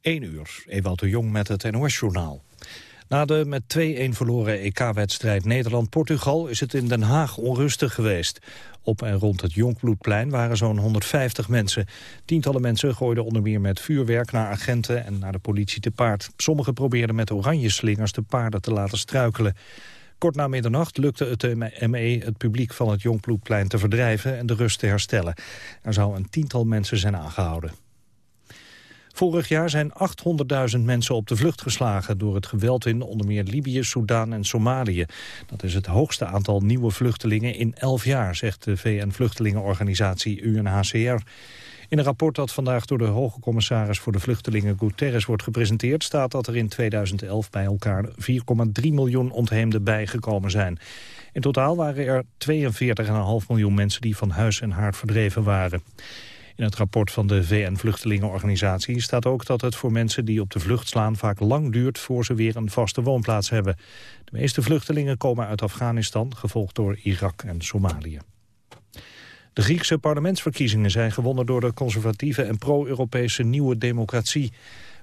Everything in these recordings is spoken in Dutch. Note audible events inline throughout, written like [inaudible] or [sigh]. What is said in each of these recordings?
1 uur, Ewald de Jong met het NOS-journaal. Na de met 2-1 verloren EK-wedstrijd Nederland-Portugal is het in Den Haag onrustig geweest. Op en rond het Jonkbloedplein waren zo'n 150 mensen. Tientallen mensen gooiden onder meer met vuurwerk naar agenten en naar de politie te paard. Sommigen probeerden met oranje slingers de paarden te laten struikelen. Kort na middernacht lukte het ME het publiek van het Jonkbloedplein te verdrijven en de rust te herstellen. Er zou een tiental mensen zijn aangehouden. Vorig jaar zijn 800.000 mensen op de vlucht geslagen... door het geweld in onder meer Libië, Soudaan en Somalië. Dat is het hoogste aantal nieuwe vluchtelingen in 11 jaar... zegt de VN-vluchtelingenorganisatie UNHCR. In een rapport dat vandaag door de hoge commissaris voor de vluchtelingen Guterres wordt gepresenteerd... staat dat er in 2011 bij elkaar 4,3 miljoen ontheemden bijgekomen zijn. In totaal waren er 42,5 miljoen mensen die van huis en haard verdreven waren. In het rapport van de VN-vluchtelingenorganisatie staat ook dat het voor mensen die op de vlucht slaan vaak lang duurt voor ze weer een vaste woonplaats hebben. De meeste vluchtelingen komen uit Afghanistan, gevolgd door Irak en Somalië. De Griekse parlementsverkiezingen zijn gewonnen door de conservatieve en pro-Europese nieuwe democratie.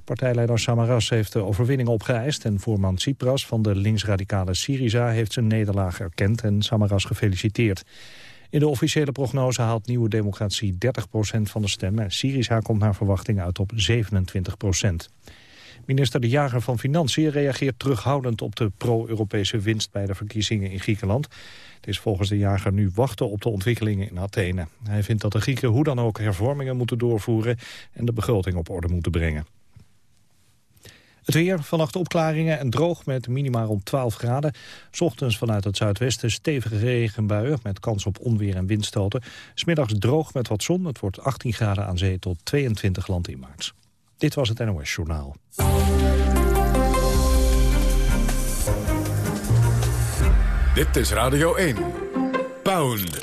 Partijleider Samaras heeft de overwinning opgeëist en voorman Tsipras van de linksradicale Syriza heeft zijn nederlaag erkend en Samaras gefeliciteerd. In de officiële prognose haalt Nieuwe Democratie 30% van de stemmen. Syriza komt naar verwachting uit op 27% Minister De Jager van Financiën reageert terughoudend op de pro-Europese winst bij de verkiezingen in Griekenland. Het is volgens De Jager nu wachten op de ontwikkelingen in Athene. Hij vindt dat de Grieken hoe dan ook hervormingen moeten doorvoeren en de begroting op orde moeten brengen. Het weer, vannacht opklaringen en droog met minima rond 12 graden. Ochtends vanuit het zuidwesten stevige regenbuien met kans op onweer en windstoten. Smiddags droog met wat zon. Het wordt 18 graden aan zee tot 22 land in maart. Dit was het NOS Journaal. Dit is Radio 1. Pound.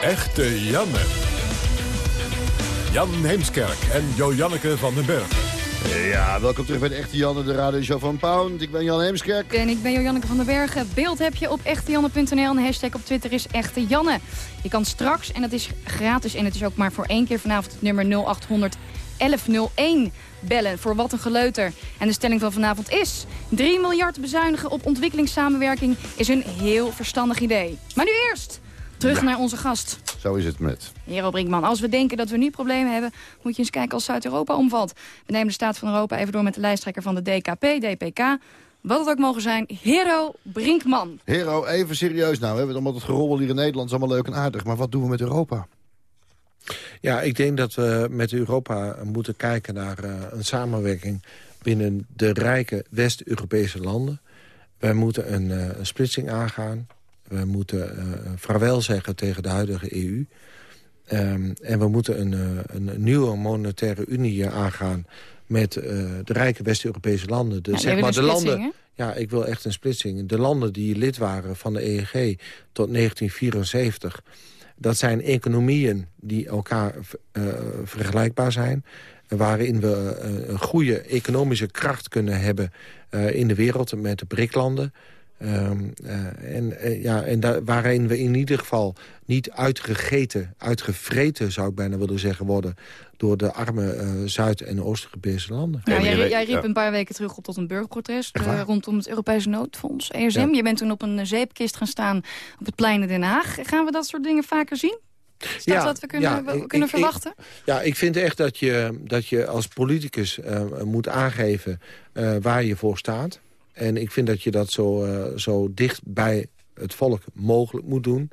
Echte Janne. Jan Heemskerk en Jo Janneke van den Berg. Ja, welkom terug bij de Echte Janne, de radioshow van Pound. Ik ben Jan Heemskerk. En ik ben Janneke van der Bergen. Beeld heb je op echtejanne.nl en de hashtag op Twitter is Echte Janne. Je kan straks, en dat is gratis en het is ook maar voor één keer vanavond het nummer 0800 1101 bellen voor wat een geleuter. En de stelling van vanavond is... 3 miljard bezuinigen op ontwikkelingssamenwerking is een heel verstandig idee. Maar nu eerst Terug naar onze gast. Zo is het met. Hero Brinkman, als we denken dat we nu problemen hebben... moet je eens kijken als Zuid-Europa omvalt. We nemen de staat van Europa even door met de lijsttrekker van de DKP, DPK... Wat het ook mogen zijn, Hero Brinkman. Hero, even serieus nou. We hebben allemaal het gerobbel hier in Nederland. is allemaal leuk en aardig. Maar wat doen we met Europa? Ja, ik denk dat we met Europa moeten kijken naar uh, een samenwerking... binnen de rijke West-Europese landen. Wij moeten een, uh, een splitsing aangaan. We moeten uh, vaarwel zeggen tegen de huidige EU. Um, en we moeten een, uh, een nieuwe monetaire unie aangaan met uh, de rijke West-Europese landen. De, ja, zeg maar, de landen. Ja, ik wil echt een splitsing. De landen die lid waren van de EEG tot 1974... dat zijn economieën die elkaar uh, vergelijkbaar zijn... waarin we uh, een goede economische kracht kunnen hebben in de wereld met de BRIC-landen... Um, uh, en uh, ja, en daar, waarin we in ieder geval niet uitgegeten, uitgevreten zou ik bijna willen zeggen worden... door de arme uh, Zuid- en Oost-Europese landen. Ja, jij, jij, riep een paar weken terug op tot een burgerprotest rondom het Europese noodfonds, ESM. Ja. Je bent toen op een zeepkist gaan staan op het plein in Den Haag. Gaan we dat soort dingen vaker zien? Is dat ja, wat we kunnen, ja, we kunnen ik, verwachten? Ik, ja, ik vind echt dat je, dat je als politicus moet aangeven waar je voor staat. En ik vind dat je dat zo, uh, zo dicht bij het volk mogelijk moet doen.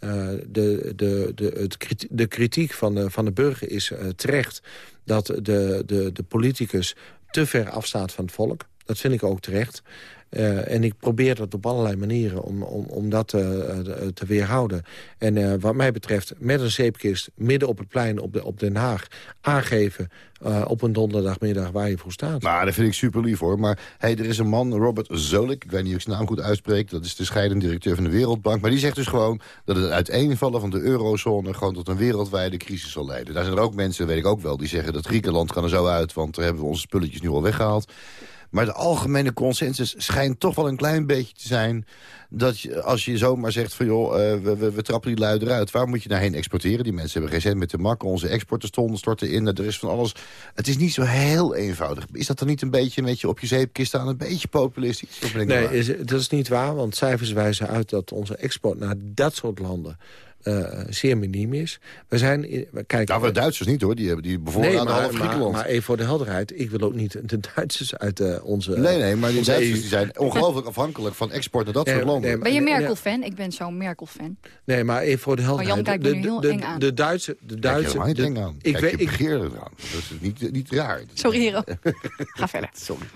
Uh, de, de, de, het, de kritiek van de, van de burger is uh, terecht... dat de, de, de politicus te ver afstaat van het volk. Dat vind ik ook terecht. Uh, en ik probeer dat op allerlei manieren om, om, om dat uh, te weerhouden. En wat mij betreft met een zeepkist midden op het plein op, de, op Den Haag... aangeven op een donderdagmiddag waar je voor staat. Maar dat vind ik super lief hoor. Maar hey, er is een man, Robert Zolik, ik weet niet of ik zijn naam goed uitspreek... dat is de scheidende directeur van de Wereldbank. Maar die zegt dus gewoon dat het uiteenvallen van de eurozone... gewoon tot een wereldwijde crisis zal leiden. Daar zijn er ook mensen, weet ik ook wel, die zeggen dat Griekenland kan er zo uit... want daar hebben we onze spulletjes nu al weggehaald. Maar de algemene consensus schijnt toch wel een klein beetje te zijn... dat je, als je zomaar zegt van joh, uh, we, we, we, trappen die lui eruit... waar moet je daarheen exporteren? Die mensen hebben geen cent met de mak. Onze exporten stonden, storten in. Er is van alles. Het is niet zo heel eenvoudig. Is dat dan niet een beetje met je op je zeepkist staan? Een beetje populistisch? Nee, is, dat is niet waar. Want cijfers wijzen uit dat onze export naar dat soort landen uh, zeer miniem is. We zijn... We kijken, nou, de Duitsers niet hoor, die hebben die bijvoorbeeld nee, maar, half Griekenland. Maar, maar even voor de helderheid, ik wil ook niet de Duitsers uit uh, onze... Nee, nee, maar die Duitsers die zijn ongelooflijk afhankelijk van export naar dat soort landen. Nee, ben je Merkel-fan? Ik ben zo'n Merkel-fan. Nee, maar even voor de helderheid. Oh, Jan kijkt nu heel eng aan. De Duitse... De Duitse Kijk je eng aan. Ik Kijk, weet, je begeer eraan. Dat is niet, niet raar. Sorry, Hero. [laughs] Ga verder. Sorry.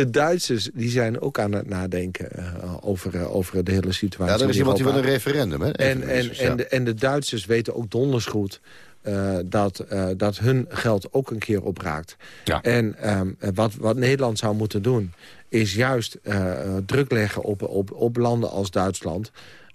De Duitsers die zijn ook aan het nadenken uh, over, uh, over de hele situatie. Ja, er is iemand die wil een referendum. Hè? En, en, en, de, en de Duitsers weten ook donders goed... Uh, dat, uh, dat hun geld ook een keer opraakt. Ja. En um, wat, wat Nederland zou moeten doen... is juist uh, druk leggen op, op, op landen als Duitsland...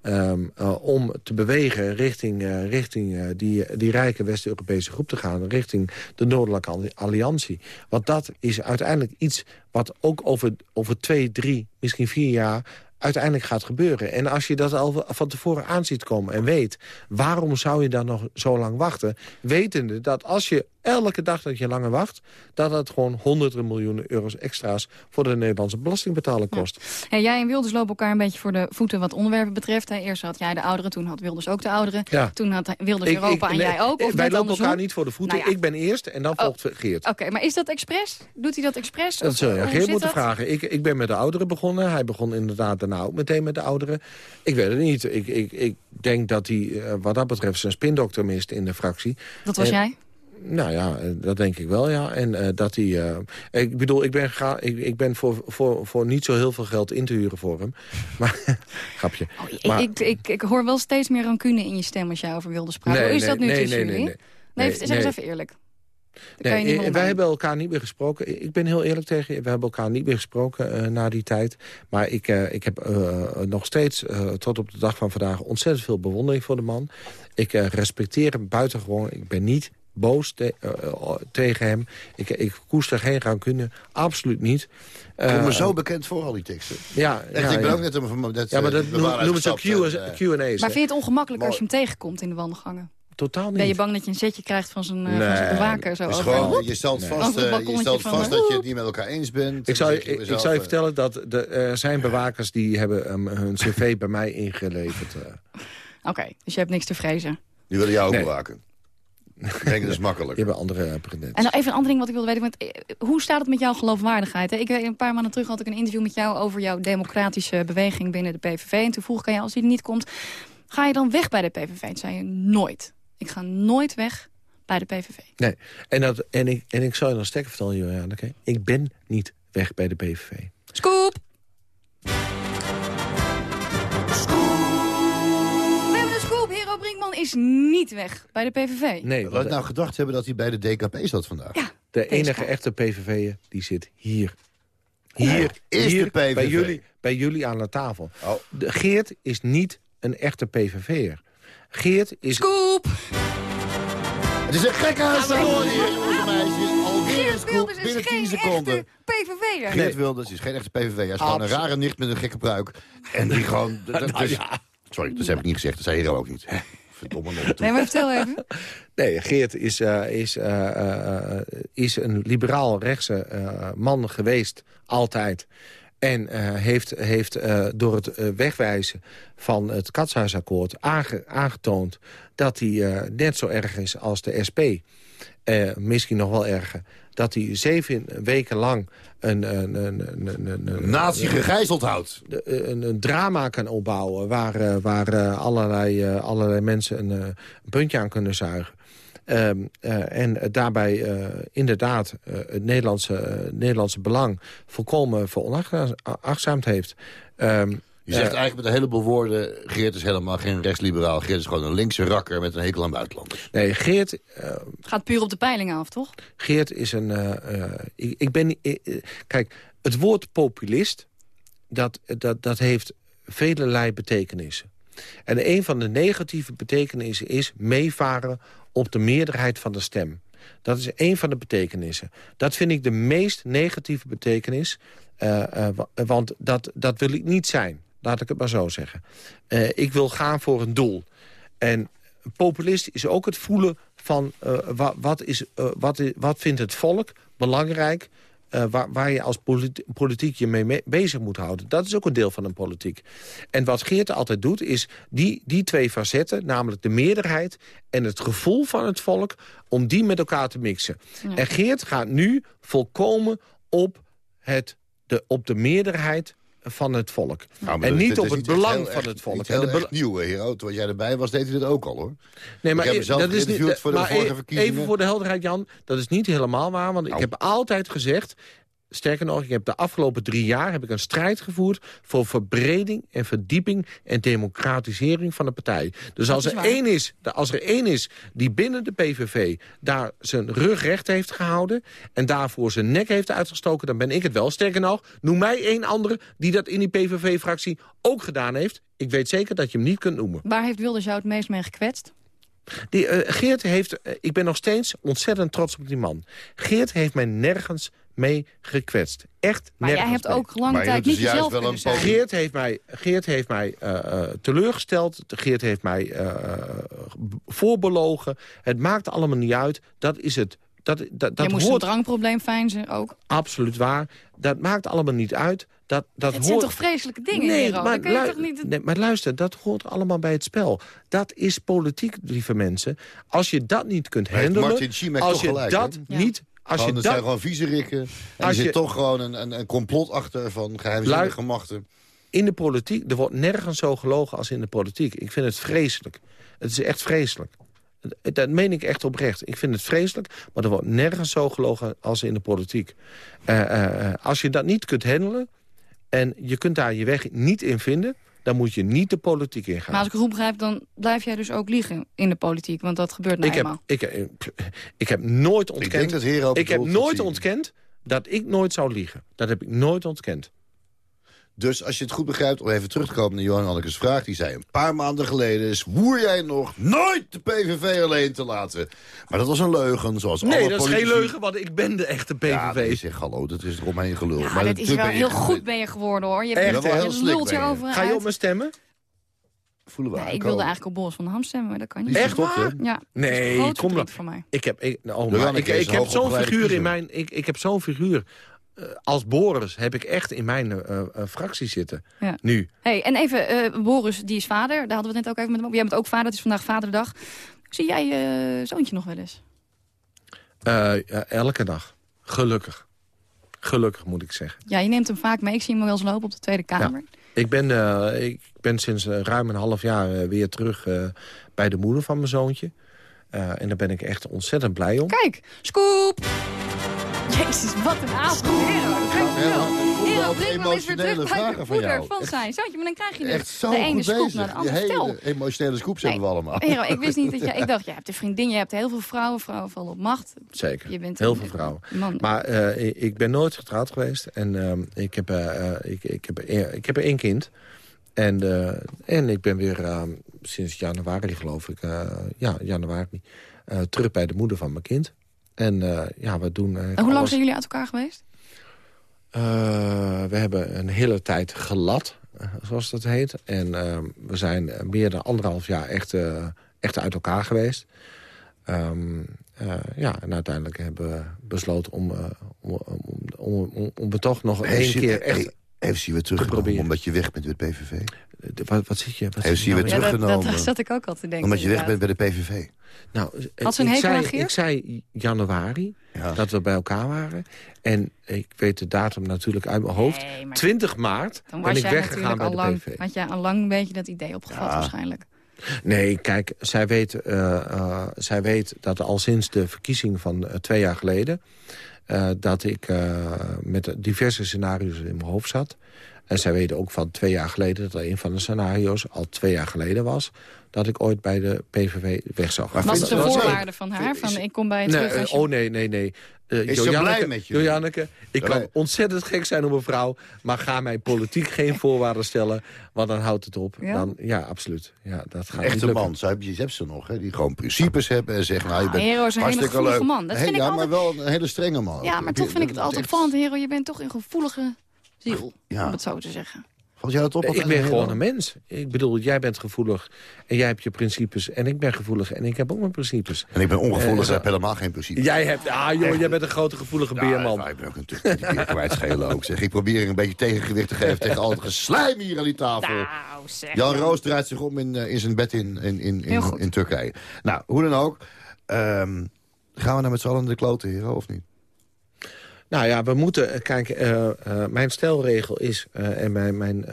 Um, uh, om te bewegen richting, uh, richting uh, die, die rijke West-Europese groep te gaan... richting de Noordelijke Alliantie. Want dat is uiteindelijk iets wat ook over, over twee, drie, misschien vier jaar uiteindelijk gaat gebeuren. En als je dat al van tevoren aanziet komen en weet... waarom zou je dan nog zo lang wachten? Wetende dat als je elke dag dat je langer wacht... dat het gewoon honderden miljoenen euro's extra's... voor de Nederlandse belastingbetaler kost. Ja. jij en Wilders lopen elkaar een beetje voor de voeten wat onderwerpen betreft. Eerst had jij de ouderen, toen had Wilders ook de ouderen. Ja. Toen had Wilders Europa en jij ook. Of wij lopen elkaar niet voor de voeten. Nou ik ben eerst en dan oh. volgt Geert. Oké, maar is dat expres? Doet hij dat expres? Dat zul je Geert moeten vragen. Ik, ik ben met de ouderen begonnen. Hij begon inderdaad daarna ook meteen met de ouderen. Ik weet het niet. Ik, ik, ik denk dat hij eh, wat dat betreft zijn spindokter mist in de fractie. Dat was jij? Nou ja, eh, dat denk ik wel, ja. En uh, dat hij... Uh, ik bedoel, ik ben, ga, ik, ik ben voor, voor, voor niet zo heel veel geld in te huren voor hem. [laughs] Maar, [laughs] grapje. Oh, maar, ik, ik, ik, hoor wel steeds meer rancune in je stem als jij over wilde spraken. Nee, Hoe is nee, dat nu nee, tussen nee, jullie? Nee, nee, nee, zeg eens even eerlijk. Nee, wij hebben elkaar niet meer gesproken. Ik ben heel eerlijk tegen je. We hebben elkaar niet meer gesproken uh, na die tijd. Maar ik, uh, ik heb uh, nog steeds tot op de dag van vandaag... ontzettend veel bewondering voor de man. Ik respecteer hem buitengewoon. Ik ben niet boos te, uh, tegen hem. Ik, ik koester geen rancune, absoluut niet. Uh, Kom me zo bekend voor, al die teksten. Ja, Echt, ja, ik ben ook net... Een, dat, ja, maar dat noemen ze Q&A's. Maar vind je het ongemakkelijk als je hem tegenkomt in de wandelgangen? Totaal niet. Ben je bang dat je een setje krijgt van zijn, nee. van zijn bewaker? Zo gewoon, je stelt nee. vast, uh, je stelt vast dat je het niet met elkaar eens bent. Ik zou, je, ik, ik zou je vertellen dat er uh, zijn bewakers... die hebben um, hun [laughs] cv bij mij ingeleverd. Uh. Oké, okay, dus je hebt niks te vrezen. Die willen jou ook nee. bewaken. Ik denk dat is [laughs] makkelijk. Je hebt andere. En nog even een ander ding wat ik wilde weten. Want, eh, hoe staat het met jouw geloofwaardigheid? Ik, eh, een paar maanden terug had ik een interview met jou... over jouw democratische beweging binnen de PVV. En toen vroeg ik aan jou, als die er niet komt... ga je dan weg bij de PVV? En zei je, nooit. Ik ga nooit weg bij de PVV. Nee, en, dat, en, ik, en ik zou je nog sterker vertellen, Johanna. Ik ben niet weg bij de PVV. Scoop! is niet weg bij de PVV. Nee, we nou gedacht hebben dat hij bij de DKP zat vandaag. Ja, de enige echte PVV'er die zit hier. Hier, is hier, de PVV. Bij jullie, bij jullie aan de tafel. Oh. De Geert is niet een echte PVV'er. Geert is... Scoop! Het is een gekke aanstel hier, jongens meisjes. Alweer een scoop binnen 10 seconden. PVV'er. Geert Wilders is geen echte PVV. Hij is gewoon een rare nicht met een gekke pruik. En die gewoon... [laughs] nou, ja. Sorry, dat heb ik niet gezegd. Dat zei je ook niet. Verdomme nog. Nee, maar vertel even. [laughs] Nee, Geert is, uh, is, uh, uh, is een liberaal-rechtse man geweest, altijd. En heeft, heeft door het wegwijzen van het Katshuisakkoord aange aangetoond... dat hij net zo erg is als de SP. misschien nog wel erger dat hij zeven weken lang een, een, een, een, een nazi gegijzeld houdt. Een, een, drama kan opbouwen waar, eh, waar eh, allerlei, allerlei mensen een, een, puntje aan kunnen zuigen. Um, uh, en daarbij uh, inderdaad uh, het Nederlandse, Nederlandse belang volkomen veronachtzaamd heeft. Um, je zegt eigenlijk met een heleboel woorden... Geert is helemaal geen rechtsliberaal. Geert is gewoon een linkse rakker met een hekel aan buitenlanders. Nee, Geert... Uh, Gaat puur op de peilingen af, toch? Geert is een... Uh, uh, ik, ik, ben... kijk, het woord populist... Dat, dat, dat heeft velelei betekenissen. En een van de negatieve betekenissen is meevaren op de meerderheid van de stem. Dat is een van de betekenissen. Dat vind ik de meest negatieve betekenis. Uh, want dat, dat wil ik niet zijn. Laat ik het maar zo zeggen. ik wil gaan voor een doel. En populist is ook het voelen van wat, wat, is, wat, wat vindt het volk belangrijk... Uh, waar, waar, je als politiek je mee, bezig moet houden. Dat is ook een deel van een politiek. En wat Geert altijd doet, is die, die twee facetten... namelijk de meerderheid en het gevoel van het volk... om die met elkaar te mixen. En Geert gaat nu volkomen op, het, de, op de meerderheid van het volk. en niet op het belang van het volk. En de nieuw, Hero. Toen jij erbij was, deed hij dat ook al, hoor. Nee, maar ik heb mezelf dat is niet, voor de vorige e- verkiezingen. Even voor de helderheid, Jan. Dat is niet helemaal waar, want ik nou. heb altijd gezegd... Sterker nog, ik heb de afgelopen drie jaar heb ik een strijd gevoerd... voor verbreding en verdieping en democratisering van de partij. Dus als er, één is, als er één is die binnen de PVV daar zijn rug recht heeft gehouden... en daarvoor zijn nek heeft uitgestoken, dan ben ik het wel. Sterker nog, noem mij één andere die dat in die PVV-fractie ook gedaan heeft. Ik weet zeker dat je hem niet kunt noemen. Waar heeft Wilders jou het meest mee gekwetst? Die, uh, Geert heeft, uh, ik ben nog steeds ontzettend trots op die man. Geert heeft mij nergens mee gekwetst. Echt maar jij hebt ook lange tijd niet jezelf wel een Geert heeft mij, Geert heeft mij uh, teleurgesteld. Geert heeft mij uh, voorbelogen. Het maakt allemaal niet uit. Dat is het. Dat, dat, dat je moest hoort... een drankprobleem fijnzen ook. Absoluut waar. Dat maakt allemaal niet uit. Dat, dat het zijn toch vreselijke dingen, nee, maar, toch niet... nee, maar luister, dat hoort allemaal bij het spel. Dat is politiek, lieve mensen. Als je dat niet kunt handelen... als je dat niet als gewoon, je dat... zijn gewoon viezerikken. En als er zit je... toch gewoon een, een, een, complot achter van geheimzinnige machten. In de politiek, er wordt nergens zo gelogen als in de politiek. Ik vind het vreselijk. Het is echt vreselijk. Dat meen ik echt oprecht. Ik vind het vreselijk, maar er wordt nergens zo gelogen als in de politiek. Uh, uh, als je dat niet kunt handelen en je kunt daar je weg niet in vinden dan moet je niet de politiek ingaan. Maar als ik goed begrijp, dan blijf jij dus ook liegen in de politiek. Want dat gebeurt nou ik eenmaal. Heb, ik, ik heb nooit ontkend... Ik, dat ik heb nooit ontkend dat ik nooit zou liegen. Dat heb ik nooit ontkend. Dus als je het goed begrijpt, om even terug te komen naar Johan Annekes vraag... die zei een paar maanden geleden, zwoer jij nog nooit de PVV alleen te laten. Maar dat was een leugen, zoals nee, alle dat is geen leugen, want ik ben de echte PVV. Ja, nee, zeg hallo, dat is eromheen gelul. Ja, maar dat is wel heel goed ben je geworden, hoor. Je bent heel lult je over Ga je op me stemmen? Voelen we nee, ik wilde eigenlijk op Boris van Ham stemmen, maar dat kan niet. Echt waar? Ja, nee, kom dan. voor mij. Ik heb, ik, oh, ik, ik heb zo'n figuur in mijn, ik, ik heb zo'n figuur als Boris heb ik echt in mijn uh, fractie zitten. Ja. Nu. Hey, en even, Boris, die is vader. Daar hadden we het net ook even met hem over. Jij bent ook vader, het is vandaag vaderdag. Zie jij je zoontje nog wel eens? elke dag. Gelukkig. Gelukkig, moet ik zeggen. Ja, je neemt hem vaak mee. Ik zie hem wel eens lopen op de Tweede Kamer. Ja. Ik, ben, ik ben sinds ruim een half jaar weer terug bij de moeder van mijn zoontje. en daar ben ik echt ontzettend blij om. Kijk, scoop! Jezus, wat een avond. Hero, breng me eens weer terug bij de moeder van zijn zoontje. Maar dan krijg je dus echt zo de ene scoop naar de andere. Stel. emotionele scoops hebben we allemaal. Hero, ik wist niet dat je... [laughs] Ik dacht, je hebt een vriendin, je hebt heel veel vrouwen. Vrouwen vallen op macht. Zeker, je bent heel veel vrouwen. Man. Maar uh, ik ben nooit getrouwd geweest. En uh, ik, heb, uh, ik, ik, heb, ik heb één kind. En, en ik ben weer sinds januari, geloof ik... ja, januari... terug bij de moeder van mijn kind. En uh, ja, we doen... en hoe lang zijn jullie uit elkaar geweest? Uh, we hebben een hele tijd gelat, zoals dat heet. En uh, we zijn meer dan anderhalf jaar echt, echt uit elkaar geweest. Um, ja, en uiteindelijk hebben we besloten om, om, om, om, om, het toch nog één keer echt... Even zien we terug omdat je weg bent met PVV. Wat, wat zit je? Wat Heeft ze je weer nou teruggenomen? dat, dat zat ik ook al te denken. Omdat je weg bent bij de PVV. Nou, Had ik, zei, ik zei januari dat we bij elkaar waren. En ik weet de datum natuurlijk uit mijn hoofd. 20 maart dan ben ik weggegaan bij de lang. Had jij al lang een beetje dat idee opgevat waarschijnlijk. Nee, kijk, zij weet, uh, uh, zij weet dat al sinds de verkiezing van uh, twee jaar geleden... eh, dat ik uh, met diverse scenario's in mijn hoofd zat. En zij weten ook van twee jaar geleden... dat een van de scenario's al twee jaar geleden was... dat ik ooit bij de PVV weg zou gaan. Was het een voorwaarde van haar? Van, ik kom bij je nee, terug? Oh nee, nee, nee. Uh, is ze blij met je? Jojanneke, ik kan ontzettend gek zijn op een vrouw... maar ga mijn politiek geen [laughs] voorwaarden stellen, want dan houdt het op. Ja, dan, ja absoluut. Ja, dat gaat Echte man, zo heb je, je hebt ze nog, hè, die gewoon principes hebben... en zeggen, nou, je bent Hero is een hele gevoelige man. Dat He, vind ja, ik altijd... maar wel een hele strenge man. Ja, maar toch vind ik het altijd opvallend, Hero. Je bent toch een gevoelige ziel, ja. om het zo te zeggen. Jij dat op? ik ben gewoon een mens. Ik bedoel, jij bent gevoelig en jij hebt je principes. En ik ben gevoelig en ik heb ook mijn principes. En ik ben ongevoelig en heb helemaal geen principes. Jij hebt, ah joh, jij bent een grote gevoelige beerman. Ja, ik ben ook kwijtschelen ook. Zeg. Ik probeer een beetje tegengewicht te geven tegen al het geslijm hier aan die tafel. Nou, zeg. Jan Roos draait zich om in, in zijn bed in, in, in, in, in Turkije. Nou, hoe dan ook. Um, gaan we nou met z'n allen de kloten, hero, of niet? Nou ja, we moeten... Kijk, uh, uh, mijn stelregel is... Uh, en mijn, mijn,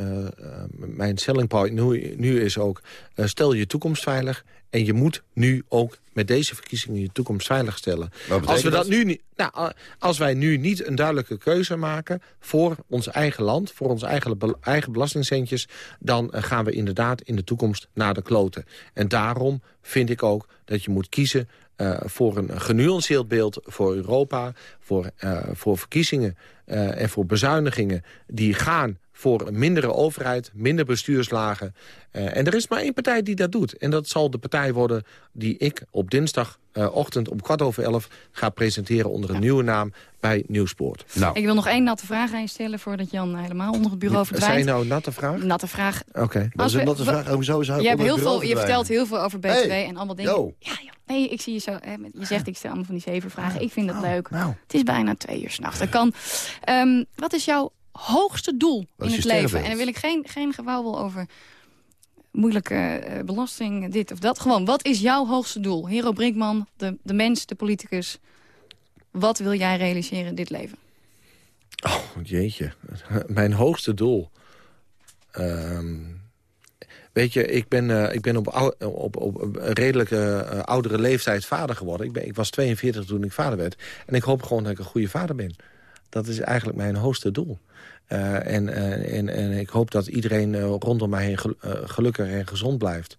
mijn selling point nu, nu is ook... stel je toekomst veilig... En je moet nu ook met deze verkiezingen je toekomst veilig stellen. Als, we dat, nu niet, nou, als wij nu niet een duidelijke keuze maken... voor ons eigen land, voor onze eigen, eigen belastingcentjes... dan gaan we inderdaad in de toekomst naar de kloten. En daarom vind ik ook dat je moet kiezen uh, voor een genuanceerd beeld voor Europa... voor, uh, voor verkiezingen uh, en voor bezuinigingen die gaan voor een mindere overheid, minder bestuurslagen. Uh, en er is maar één partij die dat doet. En dat zal de partij worden die ik op dinsdagochtend om kwart over elf... ga presenteren onder een ja. nieuwe naam bij Nieuwspoort. Nou. Ik wil nog één natte vraag aan je stellen... voordat Jan helemaal onder het bureau verdwijnt. Zijn nou natte vraag? Natte vraag. Oké. Okay. Dat is een natte vraag. Hoezo zou je hebt heel veel, Je vertelt heel veel over BTW hey. en allemaal dingen. Yo. Ja, ja. Nee, ik zie je zo. Hè, je zegt, ik stel allemaal van die zeven vragen. Ik vind dat nou, leuk. Nou. Het is bijna twee uur s'nachts. Dat kan. Um, wat is jouw hoogste doel in het leven? En dan wil ik geen, geen gewauwel over moeilijke uh, belasting, dit of dat. Gewoon, wat is jouw hoogste doel? Hero Brinkman, de, de mens, de politicus. Wat wil jij realiseren in dit leven? Oh, jeetje. [laughs] Mijn hoogste doel. Um, weet je, ik ben, uh, ik ben op, op, op een redelijke uh, oudere leeftijd vader geworden. Ik, ben, ik was 42 toen ik vader werd. En ik hoop gewoon dat ik een goede vader ben. Dat is eigenlijk mijn hoogste doel. Uh, en, uh, en, en ik hoop dat iedereen uh, rondom mij heen gel gelukkig en gezond blijft.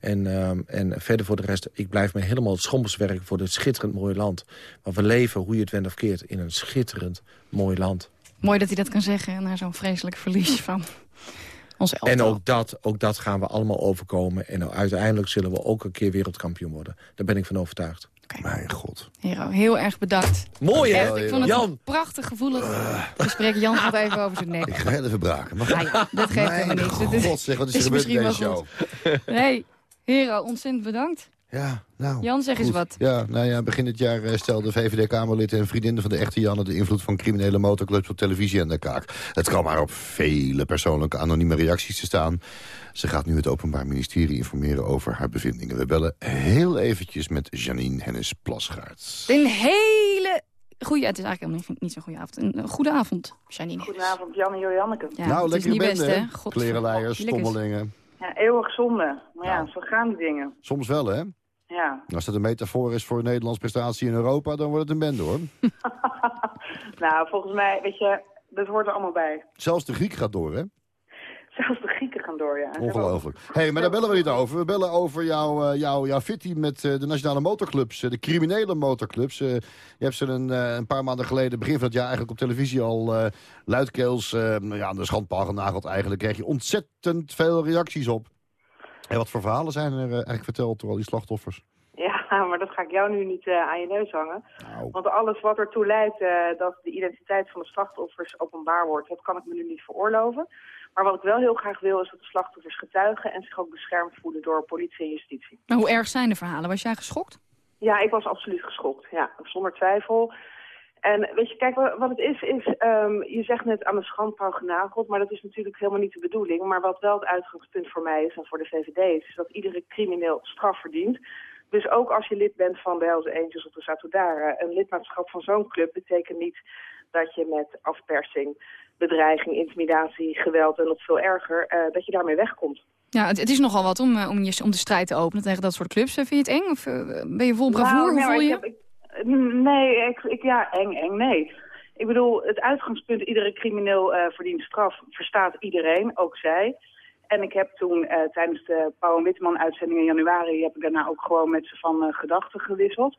En, en verder voor de rest, ik blijf me helemaal het werken voor dit schitterend mooie land. Want we leven, hoe je het went of keert, in een schitterend mooi land. Mooi dat hij dat kan zeggen na zo'n vreselijk verlies van ons elftal. En ook dat, ook dat gaan we allemaal overkomen. En uiteindelijk zullen we ook een keer wereldkampioen worden. Daar ben ik van overtuigd. Okay. Mijn god. Hero, heel erg bedankt. Mooi, hè? Echt, ik vond het Jan. een prachtig gevoelig gesprek. Jan gaat even over zijn nek. Ik ga heel even braken. Maar... Ah, ja, dat geeft helemaal niks. Mijn Dit is, god, zeg, wat is, is er gebeurd in misschien deze wel show? Nee, Hero, ontzettend bedankt. Ja, nou. Jan, zeg eens goed. wat. Ja, nou ja, begin dit jaar eh, stelde VVD-Kamerlid en vriendinnen van de echte Janne... de invloed van criminele motorclubs op televisie aan de kaak. Het kwam maar op vele persoonlijke anonieme reacties te staan. Ze gaat nu het Openbaar Ministerie informeren over haar bevindingen. We bellen heel eventjes met Janine Hennis-Plasgaard. Een hele goede... Het is eigenlijk niet, zo'n goede avond. Een, goede avond, Janine. Goedenavond, Jan en Jojanneke. Ja, nou, lekker niet bende, best, hè? Klerenleiers, stommelingen. Ja, eeuwig zonde. Maar ja, Nou. zo gaan die dingen. Soms wel, hè? Ja. Als dat een metafoor is voor een Nederlands prestatie in Europa... dan wordt het een bende, hoor. [laughs] nou, volgens mij, weet je, dat hoort er allemaal bij. Zelfs de Griek gaat door, hè? Zelfs de Grieken gaan door, ja. Ongelooflijk. Hé, hey, maar daar bellen we niet over. We bellen over jouw, eh, jouw, jouw fitty met eh, de nationale motorclubs. eh, de criminele motorclubs. Je hebt ze een, een paar maanden geleden, begin van het jaar... eigenlijk op televisie al luidkeels ja, aan de schandpaal genageld eigenlijk. kreeg je ontzettend veel reacties op. En wat voor verhalen zijn er eh, eigenlijk verteld door al die slachtoffers? Ja, [laughs] maar dat ga ik jou nu niet eh, aan je neus hangen. Nou, Want alles wat ertoe leidt eh, dat de identiteit van de slachtoffers openbaar wordt... dat kan ik me nu niet veroorloven. Maar wat ik wel heel graag wil, is dat de slachtoffers getuigen... en zich ook beschermd voelen door politie en justitie. Maar hoe erg zijn de verhalen? Was jij geschokt? Ja, ik was absoluut geschokt. Ja, zonder twijfel. En weet je, kijk, wa- wat het is, is, ehm, je zegt net aan de schandpaal genageld, maar dat is natuurlijk helemaal niet de bedoeling. Maar wat wel het uitgangspunt voor mij is en voor de VVD is, is dat iedere crimineel straf verdient. Dus ook als je lid bent van de Hells Angels of de Satudara, een lidmaatschap van zo'n club betekent niet dat je met afpersing, bedreiging, intimidatie, geweld en nog veel erger, eh, dat je daarmee wegkomt. Ja, het, het is nogal wat om, eh, om, je, om de strijd te openen tegen dat soort clubs. Vind je het eng of eh, ben je vol bravoure? Nou, Hoe nee, maar voel ik je? heb- ik- Nee, ik, ik, ja, eng, eng, nee. Ik bedoel, het uitgangspunt, iedere crimineel uh, verdient straf, verstaat iedereen, ook zij. En ik heb toen uh, tijdens de Pauw en Witteman-uitzending in januari... heb ik daarna ook gewoon met ze van uh, gedachten gewisseld.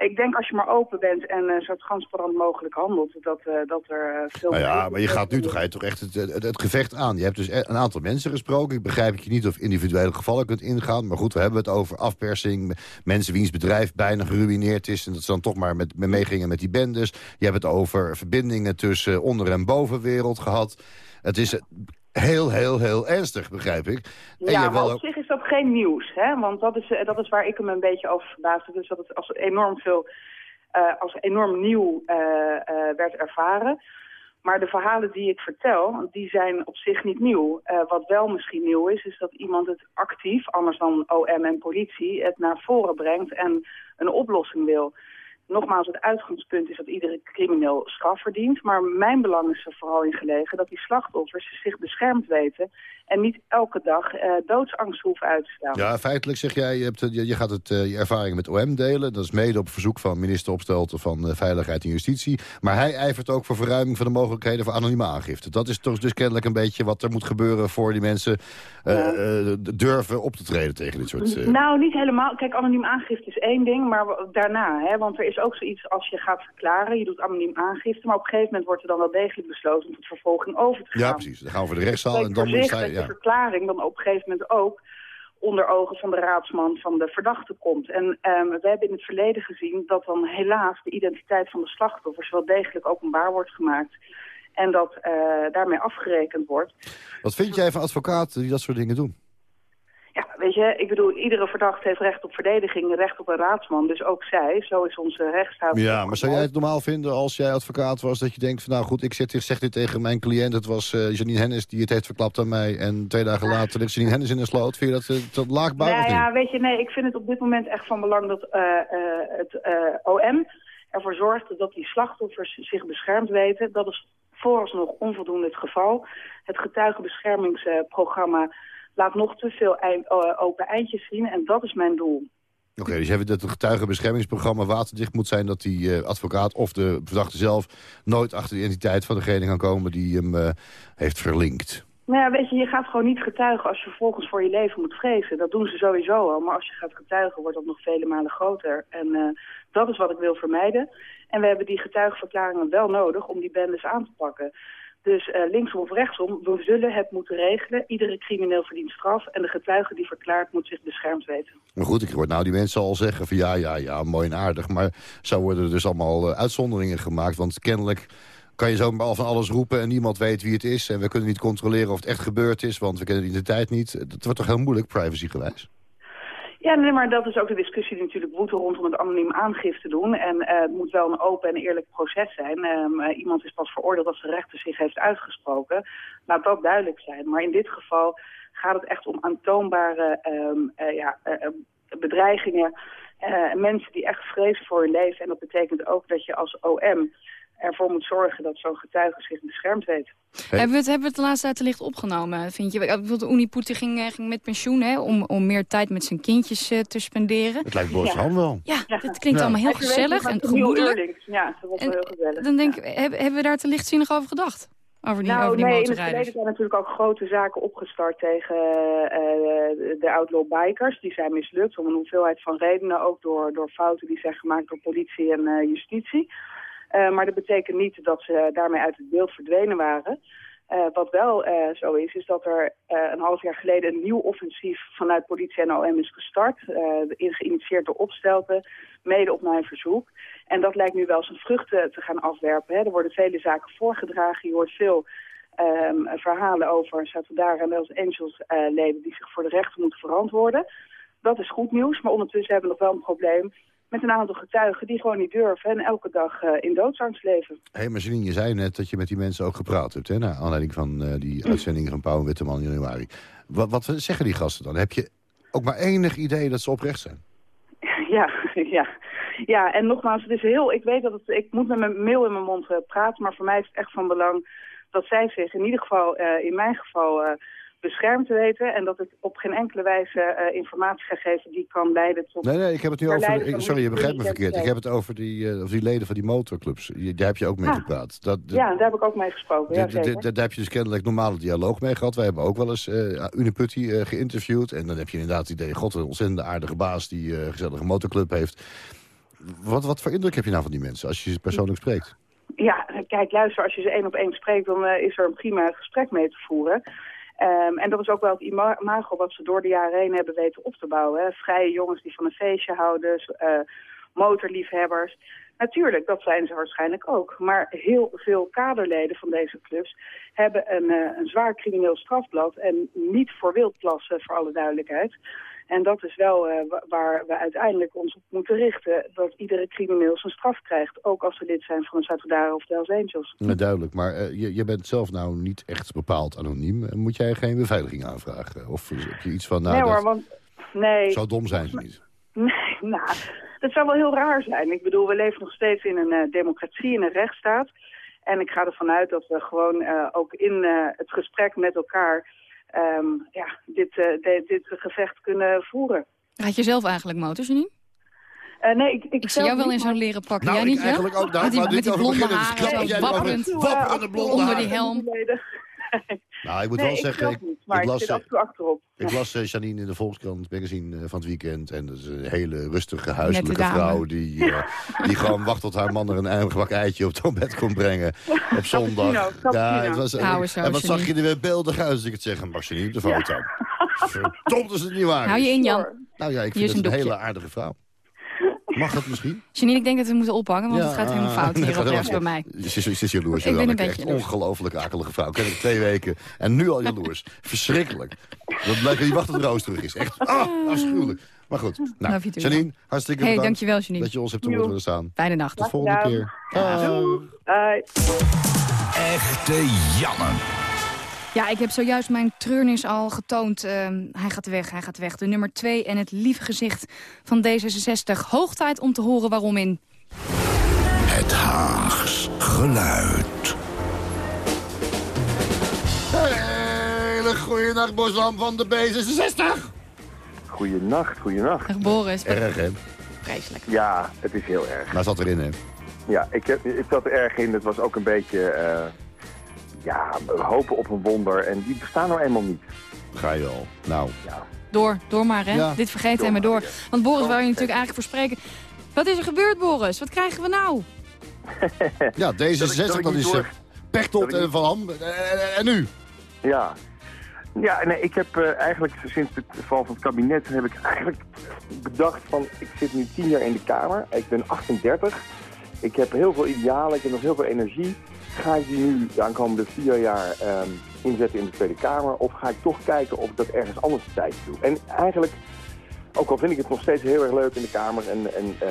Ik denk als je maar open bent en uh, zo transparant mogelijk handelt... dat, dat er veel... Nou ja, maar je gaat nu toch, ga je toch echt het, het, het, gevecht aan. Je hebt dus een aantal mensen gesproken. Ik begrijp dat je niet of individuele gevallen kunt ingaan. Maar goed, we hebben het over afpersing. Mensen wiens bedrijf bijna geruineerd is... en dat ze dan toch maar met, met meegingen met die bendes. Je hebt het over verbindingen tussen onder- en bovenwereld gehad. Het is heel, heel, heel ernstig, begrijp ik. En ja, maar op zich is dat geen nieuws. Hè? Want dat is, dat is waar ik hem een beetje over verbaasde. Dus dat het als enorm veel, uh, als enorm nieuw uh, uh, werd ervaren. Maar de verhalen die ik vertel, die zijn op zich niet nieuw. wat wel misschien nieuw is, is dat iemand het actief, anders dan OM en politie, het naar voren brengt en een oplossing wil. Nogmaals, het uitgangspunt is dat iedere crimineel straf verdient. Maar mijn belang is er vooral in gelegen dat die slachtoffers zich beschermd weten... en niet elke dag uh, doodsangst hoeven uit te staan. Ja, feitelijk zeg jij, je, hebt, je, je gaat het, uh, je ervaring met OM delen. Dat is mede op verzoek van minister Opstelten van uh, Veiligheid en Justitie. Maar hij ijvert ook voor verruiming van de mogelijkheden voor anonieme aangifte. Dat is toch dus kennelijk een beetje wat er moet gebeuren... voor die mensen durven op te treden tegen dit soort... Nou, niet helemaal. Kijk, anoniem aangifte is één ding, maar daarna. Hè, want er is ook zoiets als je gaat verklaren. Je doet anoniem aangifte, maar op een gegeven moment wordt er dan wel degelijk besloten om tot vervolging over te gaan. Ja, precies. Dan gaan we voor de rechtszaal en dan moet. De verklaring dan op een gegeven moment ook onder ogen van de raadsman van de verdachte komt. En um, we hebben in het verleden gezien dat dan helaas de identiteit van de slachtoffers wel degelijk openbaar wordt gemaakt. En dat uh, daarmee afgerekend wordt. Wat vind jij van advocaten die dat soort dingen doen? Ja, weet je, ik bedoel, iedere verdachte heeft recht op verdediging, recht op een raadsman. Dus ook zij, zo is onze rechtsstaat. Ja, maar zou jij het normaal vinden als jij advocaat was... dat je denkt van nou goed, ik zeg, zeg dit tegen mijn cliënt... het was uh, Janine Hennis die het heeft verklapt aan mij... en twee dagen later ligt Janine Hennis in de sloot. Vind je dat, uh, dat laag Nou ja, weet je, nee, ik vind het op dit moment echt van belang dat uh, het OM ervoor zorgt... dat die slachtoffers zich beschermd weten. Dat is vooralsnog onvoldoende het geval. Het getuigenbeschermingsprogramma laat nog te veel eind, open eindjes zien en dat is mijn doel. Oké, okay, dus hebt dat het getuigenbeschermingsprogramma waterdicht moet zijn... dat die uh, advocaat of de verdachte zelf nooit achter de identiteit van degene kan komen die hem uh, heeft verlinkt. Nou ja, weet je, je gaat gewoon niet getuigen als je vervolgens voor je leven moet vrezen. Dat doen ze sowieso al, maar als je gaat getuigen wordt dat nog vele malen groter. En uh, dat is wat ik wil vermijden. En we hebben die getuigenverklaringen wel nodig om die bendes aan te pakken. Dus uh, linksom of rechtsom, we zullen het moeten regelen. Iedere crimineel verdient straf en de getuige die verklaart moet zich beschermd weten. Maar goed, ik hoor nou die mensen al zeggen van ja, ja, ja, mooi en aardig. Maar zo worden er dus allemaal uh, uitzonderingen gemaakt. Want kennelijk kan je zomaar van alles roepen en niemand weet wie het is. En we kunnen niet controleren of het echt gebeurd is, want we kennen de identiteit niet. Dat wordt toch heel moeilijk, privacygewijs? Ja, maar dat is ook de discussie die natuurlijk woedt rondom het anoniem aangifte doen. En uh, het moet wel een open en eerlijk proces zijn. Um, uh, iemand is pas veroordeeld als de rechter zich heeft uitgesproken. Laat dat duidelijk zijn. Maar in dit geval gaat het echt om aantoonbare um, uh, ja, bedreigingen. mensen die echt vrezen voor hun leven. En dat betekent ook dat je als OM ervoor moet zorgen dat zo'n getuige zich beschermd weet. Hebben, we het, hebben we het de laatste tijd te licht opgenomen, vind je? Bijvoorbeeld Unipoeter ging, eh, ging met pensioen hè, om, om meer tijd met zijn kindjes uh, te spenderen. Het lijkt bovenhand ja. wel. Ja, ja, dat klinkt allemaal heel gezellig en gemoedelijk. Ja, dat was en, heel gezellig. Dan denk ik, hebben, hebben we daar te lichtzinnig over gedacht? Over die, nou, over die nee, in het verleden zijn natuurlijk ook grote zaken opgestart tegen uh, de outlaw bikers. Die zijn mislukt om een hoeveelheid van redenen, ook door, door fouten die zijn gemaakt door politie en uh, justitie. Uh, maar dat betekent niet dat ze daarmee uit het beeld verdwenen waren. Uh, wat wel uh, zo is, is dat er een half jaar geleden een nieuw offensief vanuit politie en OM is gestart. is geïnitieerd door opstelten, mede op mijn verzoek. En dat lijkt nu wel zijn vruchten te gaan afwerpen. Hè. Er worden vele zaken voorgedragen. Je hoort veel um, verhalen over Satudara en Hells Angels leden die zich voor de rechter moeten verantwoorden. Dat is goed nieuws, maar ondertussen hebben we nog wel een probleem met een aantal getuigen die gewoon niet durven... en elke dag uh, in doodsangst leven. Hé, hey, maar Janine, je zei net dat je met die mensen ook gepraat hebt... Hè, naar aanleiding van uh, die uitzending van Pauw en Witteman in januari. Wat, wat zeggen die gasten dan? Heb je ook maar enig idee dat ze oprecht zijn? [laughs] Ja, ja. Ja, en nogmaals, het is heel... Ik weet dat het... Ik moet met mijn mail in mijn mond uh, praten... maar voor mij is het echt van belang dat zij zich in ieder geval, in mijn geval beschermd weten en dat het op geen enkele wijze eh, informatie gaat geven die kan leiden tot... Nee, nee, ik heb het nu over... ik- sorry, je begrijpt me verkeerd. Ik heb het over die, over die leden van die motorclubs. Je- Daar heb je ook mee Ah. gepraat. Dat, Ja, daar heb ik ook mee gesproken, ja. Daar heb je dus kennelijk normale dialoog mee gehad. Wij hebben ook wel eens Uniputti eh, geïnterviewd. En dan heb je inderdaad het idee... God, een ontzettend aardige baas die een gezellige motorclub heeft. Wat, wat voor indruk heb je nou van die mensen als je ze persoonlijk spreekt? Ja, kijk, luister, als je ze één op één spreekt, dan is er een prima gesprek mee te voeren. Ehm, en dat is ook wel het ima- imago wat ze door de jaren heen hebben weten op te bouwen. Hè. Vrije jongens die van een feestje houden, eh, motorliefhebbers. Natuurlijk, dat zijn ze waarschijnlijk ook. Maar heel veel kaderleden van deze clubs hebben een, eh, een zwaar crimineel strafblad. En niet voor wildplassen, voor alle duidelijkheid. En dat is wel eh, wa- waar we uiteindelijk ons op moeten richten. Dat iedere crimineel zijn straf krijgt. Ook als ze lid zijn van een Satudara of de Hells Angels. Ja, duidelijk, maar eh, je, je bent zelf nou niet echt bepaald anoniem. Eh, Moet jij geen beveiliging aanvragen? Of heb je iets van, nou, nee dat, hoor, want... Nee, zo dom zijn ze niet. [laughs] Nee, nou, dat zou wel heel raar zijn. Ik bedoel, we leven nog steeds in een democratie, in een rechtsstaat. En ik ga ervan uit dat we gewoon ook in het gesprek met elkaar... ehm, ja, dit, eh, de- dit gevecht kunnen voeren. Rijd je zelf eigenlijk motor, Janine? Eh, nee, ik, ik, Ik zie jou wel in zo'n leren pak. Nou, jij niet, ja? eigenlijk ook. Nou, met die, maar met die blonde dus haren, wapperende blonde Onder die helm. [laughs] Nou, ik moet Nee, wel ik zeggen, ik, niet, maar ik ik, las, zit eh, af en toe achterop. ik [laughs] las eh, Janine in de Volkskrant magazine eh, van het weekend. En dat is een hele rustige, huiselijke vrouw... Die, [laughs] die gewoon wacht tot haar man er een eigen eitje op het bed kon brengen. Op zondag. Cappuccino, Ja, het was, zo, en wat zag je er weer beeldig uit als ik het zeg. Maar Janine op de foto. Verdomd is het niet waar. Hou je in, Jan. Nou ja, ik vind het een een hele aardige vrouw. Mag dat misschien? Janine, ik denk dat we moeten ophangen, want het gaat helemaal fout nee, hier op rechts bij mij. Ze is, ze is jaloers. Ik ben een beetje Echt ongelooflijk akelige vrouw. Ik twee weken. En nu al jaloers. Verschrikkelijk. Dat blijkt die wacht tot Roos terug is. Echt ah, afschuwelijk. Maar goed. Nou, Love you too. Janine, hartstikke Hey, bedankt dankjewel, Janine. dat je ons hebt te woord willen staan. Fijne nacht. Tot volgende keer. Dag. Bye. Echte Janne. Ja, ik heb zojuist mijn treurnis al getoond. Ehm, hij gaat weg, hij gaat weg. De nummer 2 en het lieve gezicht van D66. Hoog tijd om te horen waarom in. Het Haags geluid. Hele goede nacht, Boslam van de B66. Goeienacht, goeienacht. Dag Boris, Erg, hè? vreselijk. Ja, het is heel erg. Maar zat erin, hè? Ja, ik, heb, ik zat er erg in. Het was ook een beetje, eh, ja, hopen op een wonder. En die bestaan nou eenmaal niet. Ga je al. Nou, Ja. Door, door maar hè. Ja. Dit vergeet Door hij maar door. ja. Want Boris wou je natuurlijk vergeten. eigenlijk voor spreken. Wat is er gebeurd Boris? Wat krijgen we nou? ja, [laughs] Dat ik- dat D66, ik dat niet is eh, Pechtold en niet- Van Ham. En, en nu? Ja. Ja, nee, ik heb eh, eigenlijk sinds het val van het kabinet heb ik eigenlijk bedacht van, ik zit nu tien jaar in de Kamer. Ik ben 38. Ik heb heel veel idealen, ik heb nog heel veel energie. Ga ik die nu de aankomende vier jaar ehm, inzetten in de Tweede Kamer? Of ga ik toch kijken of ik dat ergens anders tijd doe? En eigenlijk, ook al vind ik het nog steeds heel erg leuk in de Kamer... en, en eh,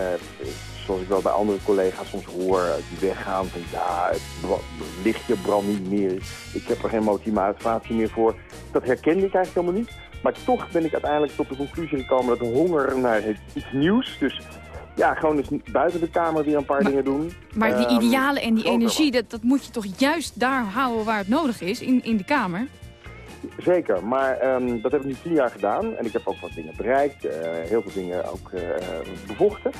zoals ik wel bij andere collega's soms hoor, eh, die weggaan van... ja, het lichtje brandt niet meer, ik heb er geen motivatie meer voor. Dat herkende ik eigenlijk helemaal niet. Maar toch ben ik uiteindelijk tot de conclusie gekomen dat de honger naar iets nieuws... dus ja, gewoon eens buiten de Kamer weer een paar Maar- dingen doen. Maar die Ehm, idealen en die energie, dat, dat moet je toch juist daar houden waar het nodig is, in, in de Kamer? Zeker, maar ehm, dat heb ik nu tien jaar gedaan. En ik heb ook wat dingen bereikt. eh, heel veel dingen ook eh, bevochten.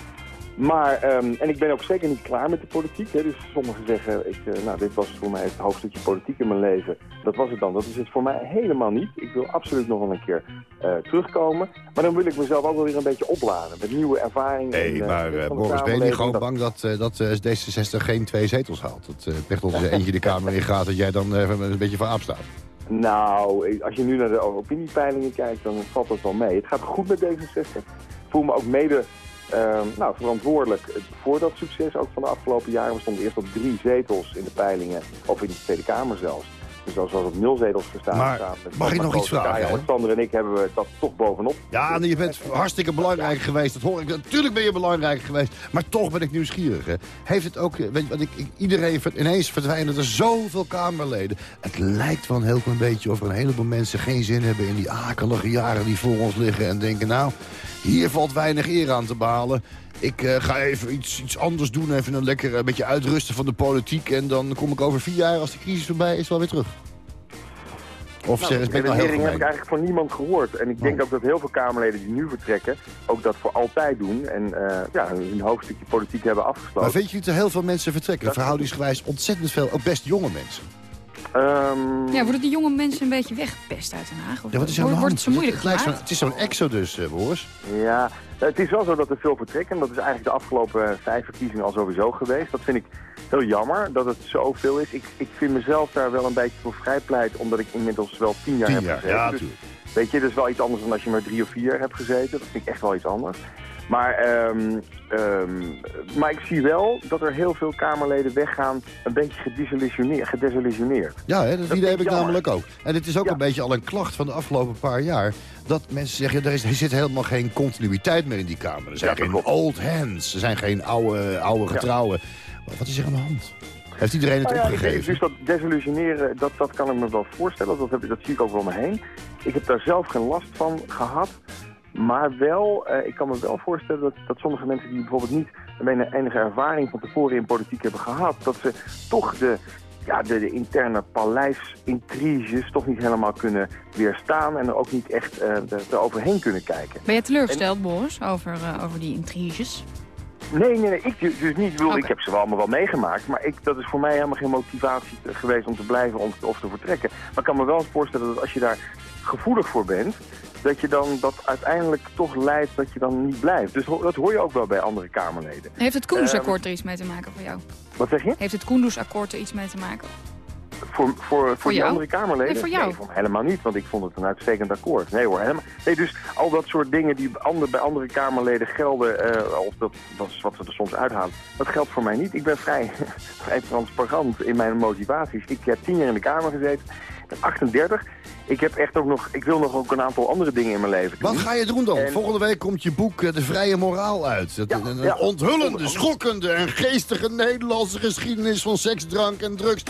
Maar, ehm, en ik ben ook zeker niet klaar met de politiek. Hè. Dus sommigen zeggen, ik, eh, nou, dit was voor mij het hoofdstukje politiek in mijn leven. Dat was het dan. Dat is het voor mij helemaal niet. Ik wil absoluut nog wel een keer eh, terugkomen. Maar dan wil ik mezelf ook wel weer een beetje opladen. Met nieuwe ervaring. Nee, eh, maar van eh, Boris, ben je gewoon Dat- bang dat, dat eh, D66 geen twee zetels haalt? Dat uh, Pechtold [laughs] eentje de Kamer in gaat, dat jij dan een beetje voor aap staat? Nou, als je nu naar de opiniepeilingen kijkt, dan valt dat wel mee. Het gaat goed met D66. Ik voel me ook mede ehm, nou, verantwoordelijk voor dat succes, ook van de afgelopen jaren. We stonden eerst op drie zetels in de peilingen, of in de Tweede Kamer zelfs. Dus als we op nul zetels gestaan. Maar mag ik nog iets vragen? Alexander en ik hebben we dat toch bovenop. Ja, en je bent hartstikke belangrijk geweest. Dat hoor ik. Natuurlijk ben je belangrijk geweest. Maar toch ben ik nieuwsgierig. Hè. Heeft het ook... eh, Weet je, wat ik, ik- iedereen... ver- Ineens verdwijnen er zoveel Kamerleden. Het lijkt wel een heel klein beetje of er een heleboel mensen geen zin hebben... in die akelige jaren die voor ons liggen. En denken, nou, hier valt weinig eer aan te behalen. Ik eh, ga even iets, iets anders doen. Even een lekker een beetje uitrusten van de politiek. En dan kom ik over vier jaar, als de crisis voorbij is, wel weer terug. Of zeggen ben ik de nou heb ik eigenlijk van niemand gehoord. En ik denk Oh. ook dat heel veel Kamerleden die nu vertrekken... ook dat voor altijd doen. En eh, ja, hun hoofdstukje politiek hebben afgesloten. Maar vind je dat er heel veel mensen vertrekken? Dat- Verhoudingsgewijs ontzettend veel, ook best jonge mensen. Ehm, Ja, worden die jonge mensen een beetje weggepest uit Den Haag? Of Ja, wat is er wordt, de wordt het zo moeilijk het, is zo'n exodus, eh, Boris. Ja, het is wel zo dat er veel vertrekken. Dat is eigenlijk de afgelopen vijf verkiezingen al sowieso geweest. Dat vind ik heel jammer, dat het zoveel is. Ik, ik vind mezelf daar wel een beetje voor vrijpleit, omdat ik inmiddels wel tien jaar Tien heb gezeten. ja, Dus, weet je, dat is wel iets anders dan als je maar drie of vier jaar hebt gezeten. Dat vind ik echt wel iets anders. Maar, ehm, ehm, maar ik zie wel dat er heel veel Kamerleden weggaan, een beetje gedesillusioneerd. gedesillusioneerd. Ja, hè, dat Dat idee heb ik namelijk ook. En het is ook Ja. een beetje al een klacht van de afgelopen paar jaar... dat mensen zeggen, er, is, er zit helemaal geen continuïteit meer in die Kamer. Er zijn Ja, geen klopt. old hands, er zijn geen oude, oude getrouwen. Wat is er aan de hand? Heeft iedereen het Nou ja, opgegeven? dus dat desillusioneren, dat, dat kan ik me wel voorstellen. Dat, heb, ik- dat zie ik ook wel om me heen. Ik heb daar zelf geen last van gehad. Maar wel, eh, ik kan me wel voorstellen dat, dat sommige mensen die bijvoorbeeld niet een enige ervaring van tevoren in politiek hebben gehad, dat ze toch de, ja, de, de interne paleisintriges toch niet helemaal kunnen weerstaan en er ook niet echt er, er overheen kunnen kijken. Ben je teleurgesteld, Boris, over, eh, over die intriges? Nee, nee, nee, ik dus dus niet. Ik, heb ze wel allemaal wel meegemaakt, maar ik, dat is voor mij helemaal geen motivatie te- geweest om te blijven of, of te vertrekken. Maar ik kan me wel voorstellen dat als je daar gevoelig voor bent, dat je dan dat uiteindelijk toch leidt dat je dan niet blijft. Dus dat hoor je ook wel bij andere Kamerleden. Heeft het Koendersakkoord er iets mee te maken voor jou? Wat zeg je? Heeft het Koendersakkoord er iets mee te maken? Voor, voor, voor, die jou? andere Kamerleden? Nee, voor jou. voor helemaal niet, want ik vond het een uitstekend akkoord. Nee hoor, helemaal. Nee, dus al dat soort dingen die ander, bij andere Kamerleden gelden, eh, of dat, dat is wat ze er soms uithalen, dat geldt voor mij niet. Ik ben vrij, [laughs] vrij transparant in mijn motivaties. Ik heb tien jaar in de Kamer gezeten, 38. Ik heb echt ook nog, ik wil nog ook een aantal andere dingen in mijn leven doen. Wat ga je doen dan? En- Volgende week komt je boek eh, De Vrije Moraal uit. Dat, Ja, een, een ja. onthullende, schokkende en geestige Nederlandse geschiedenis van seks, drank en drugs.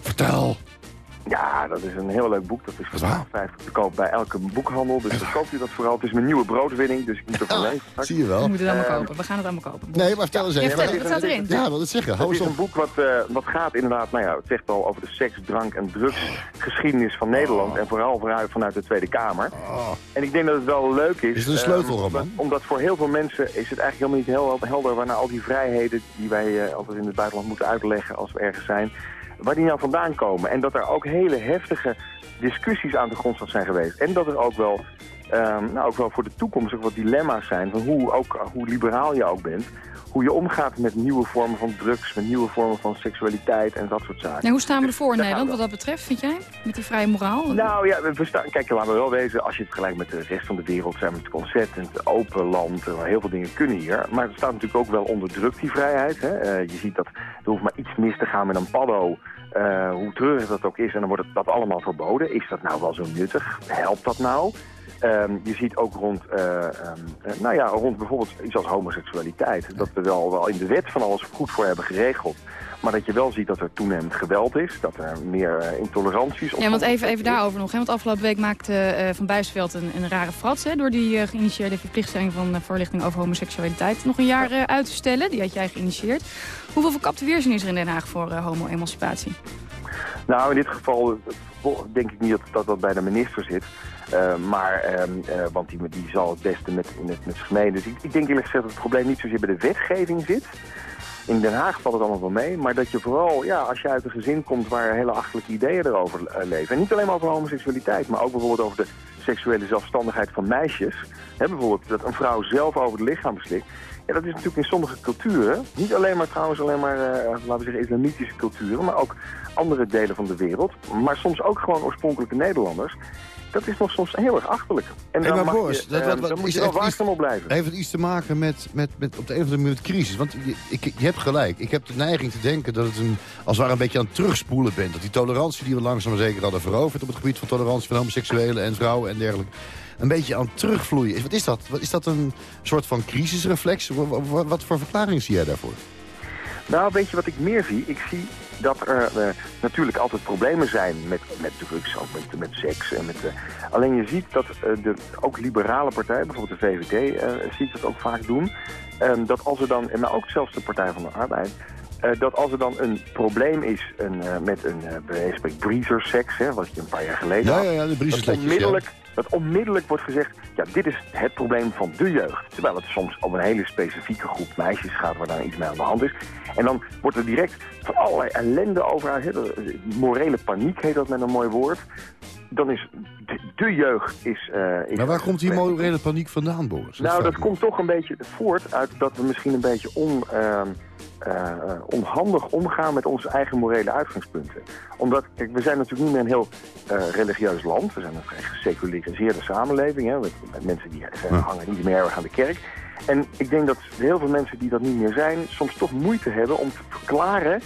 Vertel. Ja, dat is een heel leuk boek. Dat is voor waar? 12,50 te koop bij elke boekhandel. Dus dan koopt u dat vooral. Het is mijn nieuwe broodwinning, dus ik moet ervan lezen straks. Zie je We wel. moeten het allemaal Eh, kopen. We gaan het allemaal kopen. Nee, maar vertel eens Ja, even. vertel, wat staat erin? Ja, wat het zeggen. Hou Het eens is een boek wat, eh, wat gaat inderdaad, nou ja, het zegt al over de seks, drank en drugsgeschiedenis van Nederland. En vooral vanuit, vanuit de Tweede Kamer. Oh. En ik denk dat het wel leuk is. Is het een eh, sleutelroman? omdat- omdat voor heel veel mensen is het eigenlijk helemaal niet heel helder waarna al die vrijheden die wij eh, altijd in het buitenland moeten uitleggen als we ergens zijn, waar die nou vandaan komen. En dat er ook hele heftige discussies aan de grondslag zijn geweest. En dat er ook wel, ehm, nou ook wel voor de toekomst ook wat dilemma's zijn van hoe, ook, hoe liberaal je ook bent. Hoe je omgaat met nieuwe vormen van drugs, met nieuwe vormen van seksualiteit en dat soort zaken. Nou, hoe staan we ervoor in Nederland wat dat betreft, vind jij? Met die vrije moraal? Nou ja, we staan, kijk, laten we wel wezen, als je het vergelijkt met de rest van de wereld, zijn we het ontzettend open land, eh, heel veel dingen kunnen hier. Maar het staat natuurlijk ook wel onder druk, die vrijheid. Hè? Eh, je ziet dat er hoeft maar iets mis te gaan met een paddo, eh, hoe treurig dat ook is, en dan wordt het, dat allemaal verboden. Is dat nou wel zo nuttig? Helpt dat nou? Ehm, je ziet ook rond, eh, ehm, eh, nou ja, rond bijvoorbeeld iets als homoseksualiteit, dat we wel, wel in de wet van alles goed voor hebben geregeld. Maar dat je wel ziet dat er toenemend geweld is, dat er meer eh, intolerantie is. Ja, want even, even daarover nog. Hè? Want afgelopen week maakte Van Bijsveld een, een rare frats... Hè, door die eh, geïnitieerde verplichtstelling van voorlichting over homoseksualiteit... nog een jaar uit te stellen. Die had jij geïnitieerd. Hoeveel verkapte weerzin is er in Den Haag voor homo-emancipatie? Nou, in dit geval denk ik niet dat dat, bij de minister zit. Eh, maar, ehm, eh, want die, die zal het beste met, met, met gemeen. Dus ik, ik denk eerlijk gezegd dat het probleem niet zozeer bij de wetgeving zit. In Den Haag valt het allemaal wel mee. Maar dat je vooral, ja, als je uit een gezin komt waar hele achterlijke ideeën erover eh, leven. En niet alleen over homoseksualiteit, maar ook bijvoorbeeld over de seksuele zelfstandigheid van meisjes. Hè, bijvoorbeeld dat een vrouw zelf over het lichaam beslikt. Ja, dat is natuurlijk in sommige culturen, niet alleen maar trouwens alleen maar, eh, laten we zeggen, islamitische culturen, maar ook andere delen van de wereld, maar soms ook gewoon oorspronkelijke Nederlanders. Dat is nog soms heel erg achterlijk. En Hey, dan, maar mag Boris, je, dat- eh, dan moet je wel waakzaam op blijven. Heeft het iets te maken met, met, met op de een of andere manier met crisis? Want je, ik, je hebt gelijk. Ik heb de neiging te denken dat het een, als het ware een beetje aan het terugspoelen bent. Dat die tolerantie die we langzaam maar zeker hadden veroverd... op het gebied van tolerantie van homoseksuelen en vrouwen en dergelijke... een beetje aan terugvloeien is. Wat is dat? Wat, is dat een soort van crisisreflex? Wat, wat, wat voor verklaring zie jij daarvoor? Nou, weet je wat ik meer zie? Ik zie dat er eh, natuurlijk altijd problemen zijn met, met drugs, ook met, met seks. En met, eh, alleen je ziet dat eh, de, ook liberale partijen, bijvoorbeeld de VVD, zie ik dat ook vaak doen. Ehm, dat als er dan, en nou ook zelfs de Partij van de Arbeid, dat als er dan een probleem is een, met een uh, breezerseks, hè, wat je een paar jaar geleden Ja, had, ja, ja, de dat onmiddellijk, dat onmiddellijk wordt gezegd, ja, dit is het probleem van de jeugd. Terwijl het soms om een hele specifieke groep meisjes gaat waar daar iets mee aan de hand is. En dan wordt er direct van allerlei ellende over de- morele paniek heet dat met een mooi woord. Dan is de, de jeugd is, eh, is... Maar waar komt die morele paniek vandaan, Boris? Nou, dat komt toch een beetje voort uit dat we misschien een beetje on, eh, onhandig omgaan met onze eigen morele uitgangspunten. Omdat, kijk, we zijn natuurlijk niet meer een heel eh, religieus land. We zijn een vrij geseculariseerde samenleving. Hè, met, met mensen die zijn, hangen niet meer erg aan de kerk. En ik denk dat heel veel mensen die dat niet meer zijn... soms toch moeite hebben om te verklaren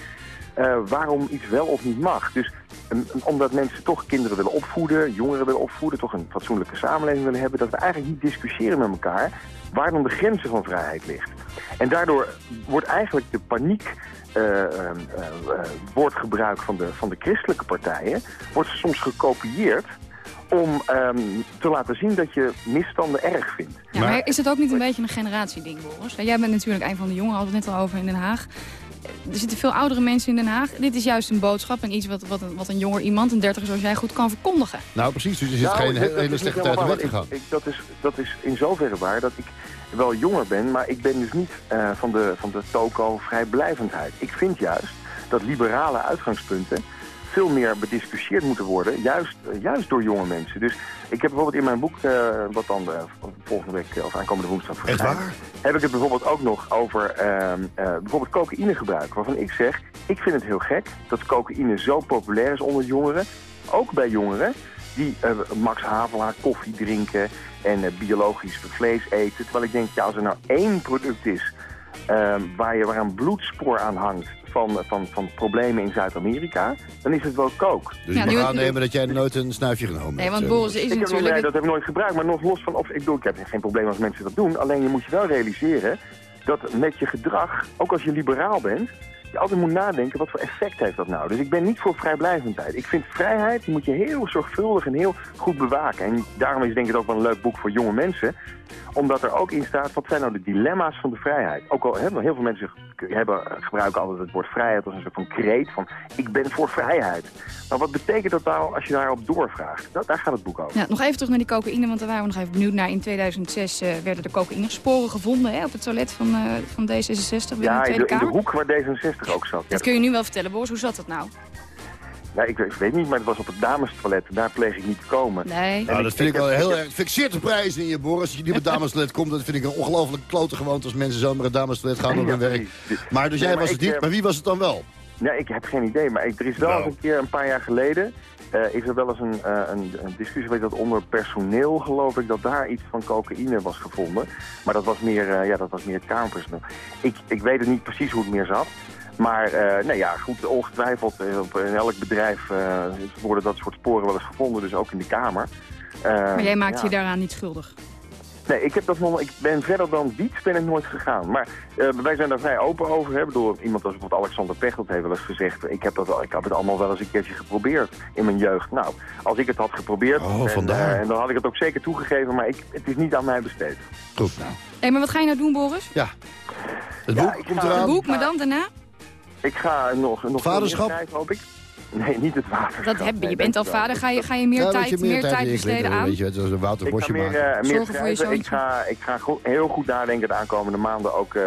eh, waarom iets wel of niet mag. Dus um, omdat mensen toch kinderen willen opvoeden, jongeren willen opvoeden... toch een fatsoenlijke samenleving willen hebben... dat we eigenlijk niet discussiëren met elkaar waar dan de grenzen van vrijheid ligt. En daardoor wordt eigenlijk de paniek... eh, eh, woordgebruik van de, van de christelijke partijen... wordt soms gekopieerd om ehm, te laten zien dat je misstanden erg vindt. Ja, maar, is het ook niet een beetje een generatieding, Boris? Jij bent natuurlijk een van de jongeren, hadden we het net al over in Den Haag. Er zitten veel oudere mensen in Den Haag. Dit is juist een boodschap en iets wat, wat, een, wat een jonger iemand, een dertiger zoals jij, goed kan verkondigen. Nou, precies. Dus er zit Nou, geen dat- he- dat hele is slechte tijd weg te gaan. Ik, ik, dat, is, dat is in zoverre waar dat ik wel jonger ben, maar ik ben dus niet eh, van, de, van de toko vrijblijvendheid. Ik vind juist dat liberale uitgangspunten veel meer bediscussieerd moeten worden, juist, eh, juist door jonge mensen. Dus ik heb bijvoorbeeld in mijn boek, eh, wat dan volgende week eh, of aankomende woensdag Echt waar? heb ik het bijvoorbeeld ook nog over ehm, eh, bijvoorbeeld cocaïnegebruik. Waarvan ik zeg, ik vind het heel gek dat cocaïne zo populair is onder jongeren. Ook bij jongeren die eh, Max Havelaar koffie drinken en biologisch vlees eten. Terwijl ik denk, ja, als er nou één product is ehm, waar, je, waar een bloedspoor aan hangt van, van, van problemen in Zuid-Amerika, dan is het wel coke. Dus Ja, je nu- mag aannemen dat jij nooit een snuifje genomen Nee, hebt. want eh, Boris is Ik heb, natuurlijk... nee, dat heb ik nooit gebruikt, maar nog los van of ik bedoel, ik heb geen probleem als mensen dat doen. Alleen je moet je wel realiseren dat met je gedrag, ook als je liberaal bent, je altijd moet nadenken wat voor effect heeft dat nou. Dus ik ben niet voor vrijblijvendheid. Ik vind vrijheid, die moet je heel zorgvuldig en heel goed bewaken. En daarom is denk ik het ook wel een leuk boek voor jonge mensen omdat er ook in staat, wat zijn nou de dilemma's van de vrijheid? Ook al hebben heel veel mensen hebben, gebruiken altijd het woord vrijheid als een soort van kreet van ik ben voor vrijheid. Maar wat betekent dat nou als je daarop doorvraagt? Daar gaat het boek over. Ja, nog even terug naar die cocaïne, want daar waren we nog even benieuwd naar. In 2006 eh, werden er cocaïnesporen gevonden hè, op het toilet van, eh, van D66 binnen de Ja, in de, in de hoek waar D66 ook zat. Ja, Dat kun je nu wel vertellen, Boris. Hoe zat dat nou? Ja, ik, ik weet niet, maar het was op het damestoilet. Daar pleeg ik niet te komen. Nee. Nou, dat vind ik wel heel erg. Zeer te prijzen in je, Boris. Als je niet op het [laughs] damestoilet komt, dat vind ik een ongelooflijk klote gewoonte als mensen zomaar het damestoilet gaan op hun werk. Maar dus Nee, jij maar was het niet. eh, Maar wie was het dan wel? Ja, ik heb geen idee, maar ik, er is wel Nou. eens een keer een paar jaar geleden... eh, is er wel eens een, eh, een, een discussie weet dat onder personeel, geloof ik, dat daar iets van cocaïne was gevonden. Maar dat was meer, eh, ja, dat was meer het kamerpersoneel. Ik, ik weet het niet precies hoe het meer zat. Maar eh nou ja, goed, ongetwijfeld, eh, op, in elk bedrijf eh, worden dat soort sporen wel eens gevonden, dus ook in de kamer. Eh, Maar jij maakt ja. je daaraan niet schuldig. Nee, ik, heb dat nog, ik ben verder dan diets ben ik nooit gegaan. Maar eh, wij zijn daar vrij open over. Hè. Bedoel, iemand als bijvoorbeeld Alexander Pechtold heeft wel eens gezegd... Ik heb, dat, al- ik heb het allemaal wel eens een keertje geprobeerd in mijn jeugd. Nou, als ik het had geprobeerd... Oh, en, vandaar. en dan had ik het ook zeker toegegeven, maar ik, het is niet aan mij besteed. Goed, nou. Hé, maar wat ga je nou doen, Boris? Ja. Het boek komt ga- Het eraan. boek, maar dan daarna? Ik ga nog, nog Vaderschap? meer schrijven, hoop ik. Nee, niet het waterschap. Dat heb je. Nee, Je bent al vader. Ga je, ga je meer, Ja, dat tijd, je meer tijd besteden aan? Weet je, het is een Wouter Ik ga Bosje meer, maken. meer Zorgen voor je schrijven. Ik ga, ik ga go- heel goed nadenken de aankomende maanden ook eh,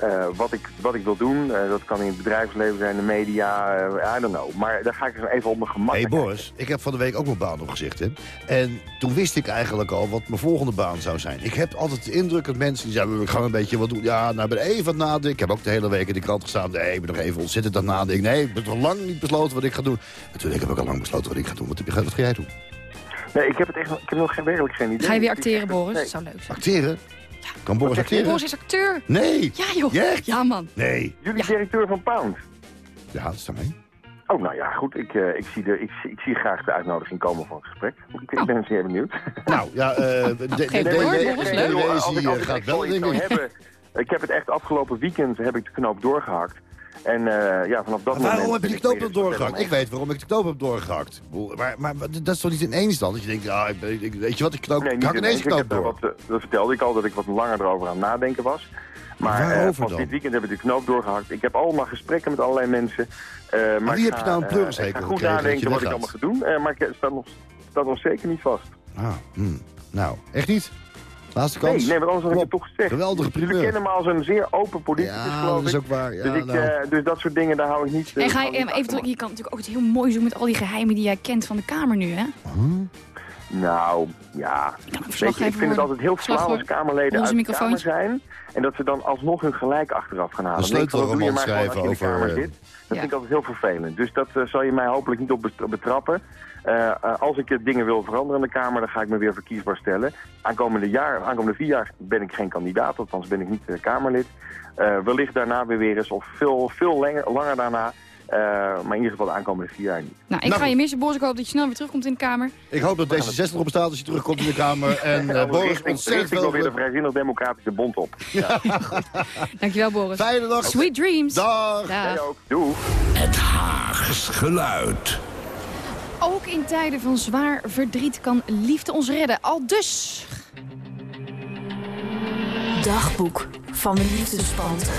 eh, wat, ik, wat ik wil doen. Eh, dat kan in het bedrijfsleven zijn, de media, eh, I don't know. Maar daar ga ik eens even op mijn gemak Hé hey Boris, ik heb van de week ook mijn baan opgezegd. Hè? En toen wist ik eigenlijk al wat mijn volgende baan zou zijn. Ik heb altijd de indruk dat mensen die zeggen... ik ga een beetje wat doen. Ja, nou, ik ben even aan het nadenken. Ik heb ook de hele week in de krant gestaan. Nee, ik ben nog even ontzettend aan het nadenken. Nee, ik heb nog lang niet besloten wat ik ga doen. En toen ik heb ik al lang besloten wat ik ga doen. Wat, heb je- wat ga jij doen? Nee, ik heb, het echt, nog- ik heb nog geen, werkelijk geen idee. Ga je weer acteren, Boris? nee. Dat zou leuk zijn. Acteren? Kan Boris acteren? Boris is acteur. Nee. Ja, joh. Ja, man. Nee. Jullie Ja. directeur van Pound. Ja, dat is dan mee. Oh, nou ja, goed. Ik, eh, ik, zie de, ik, zie- ik zie graag de uitnodiging komen voor een gesprek. Ik, ik Oh. ben zeer benieuwd. [laughs] Nou, ja, de, de, de, Geen de- woord, de- Boris, de- leuk. de- als ik, Daisy, als ik gaat wel, denk ik. Ik heb het echt afgelopen weekend heb ik de knoop doorgehakt. En eh, ja, vanaf dat Maar waarom moment... heb je de knoop doorgehakt? Ik weet waarom ik de knoop heb doorgehakt. Maar, maar, maar dat is toch niet ineens dan? Dat je denkt, ah, ik, weet je wat, ik knoop, Nee, ik niet hak ineens de knoop door. wat, eh, dat vertelde ik al, dat ik wat langer erover aan het nadenken was. Maar eh, pas dan? dit weekend heb ik de knoop doorgehakt. Ik heb allemaal gesprekken met allerlei mensen. eh, maar wie heb je nou een pleurishekel Ik ga goed nadenken wat ik allemaal ga doen. maar ik staat nog, staat nog zeker niet vast. Ah, hmm. Nou, echt niet? Laatste kans? Nee, nee, want anders had ik het toch gezegd. Geweldige Jullie primeur. kennen me als een zeer open politicus, Ja, geloof dat is ik. ook waar. Ja, dus, ik nou. eh, dus dat soort dingen, daar hou ik niet... eh, En ga je, hou ik eh, even, je kan natuurlijk ook iets heel moois doen met al die geheimen die jij kent van de Kamer nu, hè? Nou, ja. Weet je, ik vind het altijd heel flauw als. Kamerleden uit de Kamer zijn... en dat ze dan alsnog hun gelijk achteraf gaan halen. Een doe je sleutelroman maar gewoon als je in de schrijven Kamer over, zit. Dat Ja. vind ik altijd heel vervelend. Dus dat eh, zal je mij hopelijk niet op bet- betrappen. Eh, eh, als ik dingen wil veranderen in de Kamer, dan ga ik me weer verkiesbaar stellen. Aankomende, jaar, aankomende vier jaar ben ik geen kandidaat, althans ben ik niet Kamerlid. Eh, wellicht daarna weer weer eens, of veel, veel langer, langer daarna. Eh, maar in ieder geval de aankomende vier jaar niet. Nou, ik Nou, ga je missen, Boris. Ik hoop dat je snel weer terugkomt in de Kamer. Ik hoop dat D66 op bestaat als je terugkomt in de Kamer. [laughs] En eh, Boris, richt ontzettend ik wel weer de veel... Vrijzinnig Democratische Bond op. [laughs] Dankjewel, Boris. Fijne dag. Sweet dreams. Dag. Dag. Jij ook. Doei. Het Haags geluid. Ook in tijden van zwaar verdriet kan liefde ons redden. Al dus. Dagboek van de liefdespanter.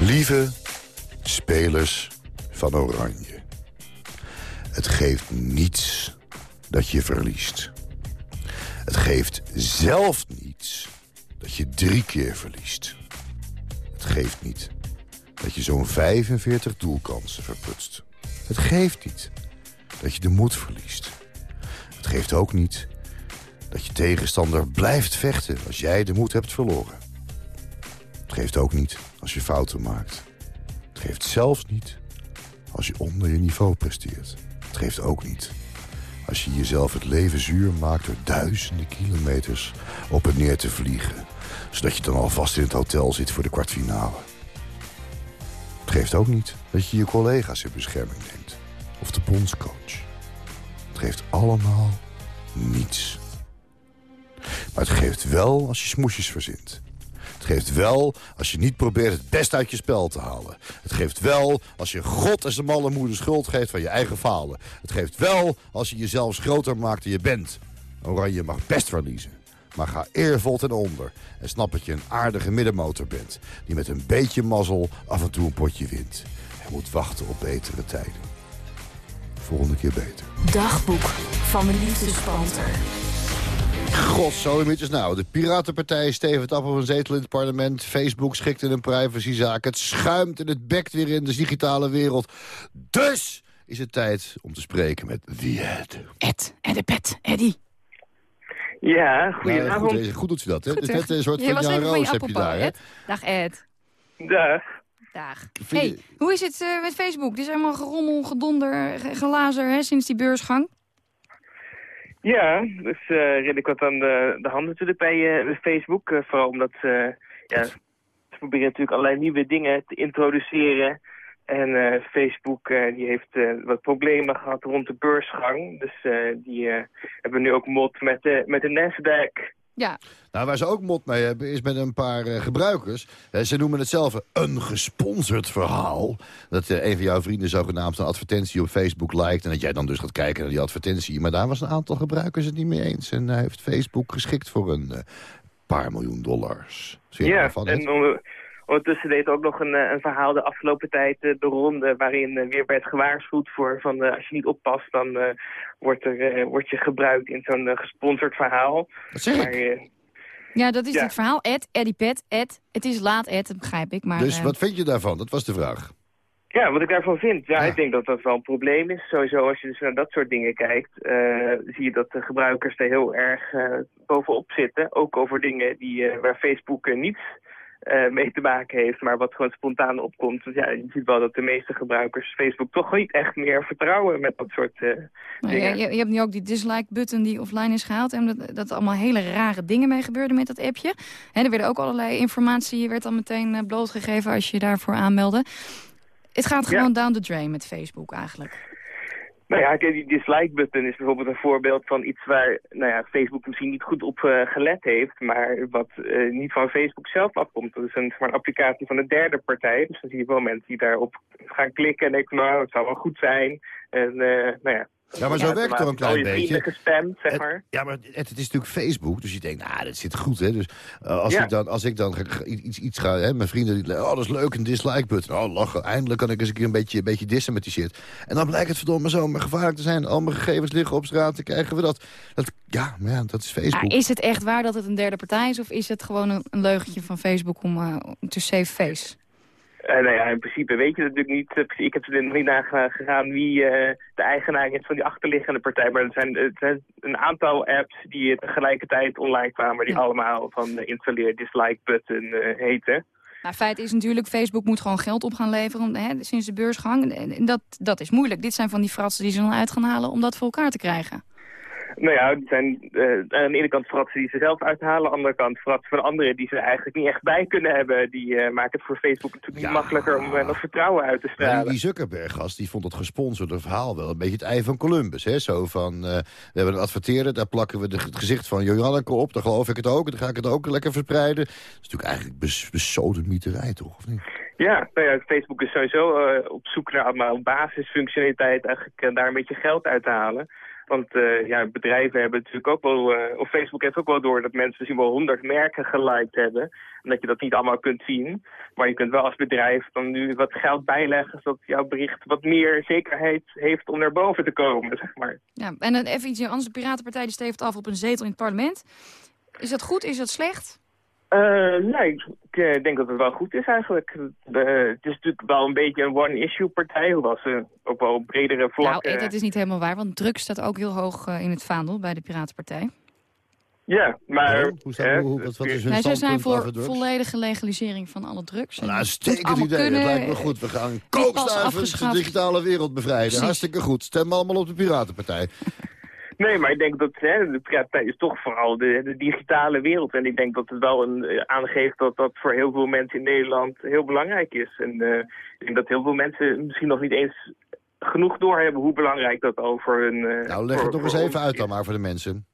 Lieve spelers van Oranje. Het geeft niets dat je verliest. Het geeft zelf niets dat je drie keer verliest. Het geeft niet dat je zo'n 45 doelkansen verprutst. Het geeft niet dat je de moed verliest. Het geeft ook niet dat je tegenstander blijft vechten als jij de moed hebt verloren. Het geeft ook niet als je fouten maakt. Geeft zelfs niet als je onder je niveau presteert. Het geeft ook niet als je jezelf het leven zuur maakt... door duizenden kilometers op en neer te vliegen... zodat je dan alvast in het hotel zit voor de kwartfinale. Het geeft ook niet dat je je collega's in bescherming neemt. Of de bondscoach. Het geeft allemaal niets. Maar het geeft wel als je smoesjes verzint. Geeft wel als je niet probeert het best uit je spel te halen. Het geeft wel als je God en zijn malle moeder schuld geeft van je eigen falen. Het geeft wel als je jezelf groter maakt dan je bent. Oranje mag best verliezen. Maar ga eervol ten onder. En snap dat je een aardige middenmotor bent. Die met een beetje mazzel af en toe een potje wint. En moet wachten op betere tijden. Volgende keer beter. Dagboek van de liefdespanter. Godzolemietjes nou. De Piratenpartij stevend af op een zetel in het parlement. Facebook schikt in een privacyzaak. Het schuimt en het bekt weer in de digitale wereld. Dus is het tijd om te spreken met The Ed. Ed, Eddie Pet, Eddie. Ja, Nou, goedenavond. goed, goed doet ze dat, hè? Goed, vette een soort van was Jan Roos heb je daar, hè? Dag Ed. Dag. Dag. Hey, hoe is het eh, met Facebook? Het is helemaal gerommel, gedonder, ge- gelazer hè, sinds die beursgang. Ja, dus eh redelijk wat aan de, de hand natuurlijk bij eh, Facebook. eh, vooral omdat ze, ja, ze proberen natuurlijk allerlei nieuwe dingen te introduceren. En Facebook die heeft wat problemen gehad rond de beursgang. Dus die hebben nu ook mod met de, met de Nasdaq. Ja, Nou, waar ze ook mot mee hebben, is met een paar eh, gebruikers. Eh, ze noemen het zelf een gesponsord verhaal. Dat eh, een van jouw vrienden zogenaamd een advertentie op Facebook liked... en dat jij dan dus gaat kijken naar die advertentie. Maar daar was een aantal gebruikers het niet mee eens. En hij heeft Facebook geschikt voor een eh, paar miljoen dollars. Ja, en ondertussen deed ook nog een, eh, een verhaal de afgelopen tijd eh, de ronde... waarin eh, weer werd gewaarschuwd voor van als je niet oppast... dan eh, wordt, er, eh, word je gebruikt in zo'n gesponsord verhaal. Dat zeg Maar, ik. eh, ja dat is Ja. het verhaal. Ed, Eddie Pet, Ed. Het is laat, Ed, dat begrijp ik. Maar, Dus wat vind je daarvan? Dat was de vraag. Ja, wat ik daarvan vind. Ja, Ja. ik denk dat dat wel een probleem is. Sowieso als je dus naar dat soort dingen kijkt, eh, zie je dat de gebruikers er heel erg bovenop zitten. Ook over dingen die, eh, waar Facebook niets eh, mee te maken heeft, maar wat gewoon spontaan opkomt. Dus ja, je ziet wel dat de meeste gebruikers Facebook toch niet echt meer vertrouwen met dat soort eh, dingen. je, je hebt nu ook die dislike-button die offline is gehaald. En dat, dat er allemaal hele rare dingen mee gebeurden met dat appje. Hè, er werden ook allerlei informatie, werd dan meteen eh, blootgegeven als je je daarvoor aanmeldde. Het gaat Ja. gewoon down the drain met Facebook eigenlijk. Nou ja, die dislike-button is bijvoorbeeld een voorbeeld van iets waar nou ja, Facebook misschien niet goed op eh, gelet heeft, maar wat eh, niet van Facebook zelf afkomt. Dat is een, maar een applicatie van een derde partij. Dus dan zie je wel mensen die daarop gaan klikken en denken, nou, het zou wel goed zijn. En uh, nou ja, ja, maar zo werkt het toch een klein beetje. gestemd, zeg maar. ja, maar het, het, is natuurlijk Facebook, dus je denkt, nou, dat zit goed, hè. Dus uh, als, ik dan, als ik dan iets, iets ga, hè, mijn vrienden, die, oh, dat is leuk, een dislike-button. Oh, lachen, eindelijk kan ik eens een keer een beetje, een beetje dissen met die shit. En dan blijkt het verdomme zo maar gevaarlijk te zijn. Al mijn gegevens liggen op straat, dan krijgen we dat. dat ja, maar ja, dat is Facebook. Maar is het echt waar dat het een derde partij is, of is het gewoon een, een leugentje van Facebook om uh, to save face? Uh, nou ja, in principe weet je natuurlijk niet. Uh, ik heb er nog niet naar gegaan wie uh, de eigenaar is van die achterliggende partij. Maar er zijn, er zijn een aantal apps die tegelijkertijd online kwamen... die allemaal van de installeer dislike button heten. Maar feit is natuurlijk, Facebook moet gewoon geld op gaan leveren hè, sinds de beursgang. En dat, dat is moeilijk. Dit zijn van die fratsen die ze dan uit gaan halen om dat voor elkaar te krijgen. Nou ja, het zijn uh, aan de ene kant fratsen die ze zelf uithalen. Aan de andere kant fratsen van anderen die ze eigenlijk niet echt bij kunnen hebben. Die uh, maken het voor Facebook natuurlijk niet makkelijker om uh, nog vertrouwen uit te stralen. die Zuckerberg-gast die vond het gesponsorde verhaal wel een beetje het ei van Columbus. Hè? Zo van, we hebben een adverteren, daar plakken we de, het gezicht van Joanneke op. Dan geloof ik het ook, dan ga ik het ook lekker verspreiden. Dat is natuurlijk eigenlijk bes, besodemieterij, toch? Of niet? Ja, nou ja, Facebook is sowieso op zoek naar allemaal basisfunctionaliteit. Eigenlijk daar een beetje geld uit te halen. Want uh, ja, bedrijven hebben natuurlijk ook wel, uh, of Facebook heeft ook wel door dat mensen misschien wel honderd merken geliked hebben. En dat je dat niet allemaal kunt zien. Maar je kunt wel als bedrijf dan nu wat geld bijleggen, zodat jouw bericht wat meer zekerheid heeft om naar boven te komen, zeg maar. Ja, en dan even iets anders. De Piratenpartij die af op een zetel in het parlement. Is dat goed? Is dat slecht? Uh, nee, ik uh, denk dat het wel goed is eigenlijk. Uh, het is natuurlijk wel een beetje een one-issue-partij, hoewel ze ook wel bredere vlakken... Nou, dat is niet helemaal waar, want drugs staat ook heel hoog in het vaandel bij de Piratenpartij. Ja, maar... Oh, hoe staat, hoe, wat, wat is hun nee, ze zijn voor volledige legalisering van alle drugs. Nou, uitstekend idee, kunnen, dat lijkt me goed. We gaan kookstuiven de digitale wereld bevrijden. Precies. Hartstikke goed. Stem allemaal op de Piratenpartij. Nee, maar ik denk dat hè, de piraterij is toch vooral de, de, digitale wereld. En ik denk dat het wel een, uh, aangeeft dat dat voor heel veel mensen in Nederland heel belangrijk is. En uh, ik denk dat heel veel mensen misschien nog niet eens genoeg doorhebben hoe belangrijk dat over hun... Uh, nou, leg het toch eens even uit dan maar voor de mensen.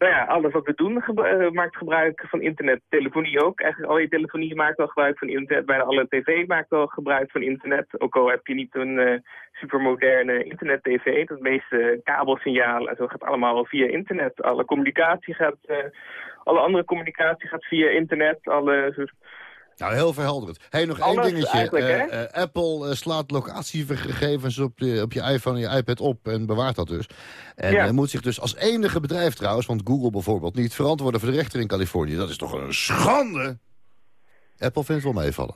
Nou ja, alles wat we doen gebru maakt gebruik van internet. Telefonie ook. Eigenlijk al je telefonie maakt wel gebruik van internet. Bijna alle tv maakt wel gebruik van internet. Ook al heb je niet een uh, supermoderne internet-tv. Het meeste kabelsignalen en zo gaat allemaal via internet. Alle communicatie gaat... Uh, alle andere communicatie gaat via internet. Alle nou, heel verhelderend. Hey, nog één dingetje. Uh, uh, Apple uh, slaat locatiegegevens op, de, op je iPhone en je iPad op en bewaart dat dus. En ja. moet zich dus als enige bedrijf trouwens, want Google bijvoorbeeld, niet verantwoorden voor de rechter in Californië. Dat is toch een schande? Apple vindt het wel meevallen.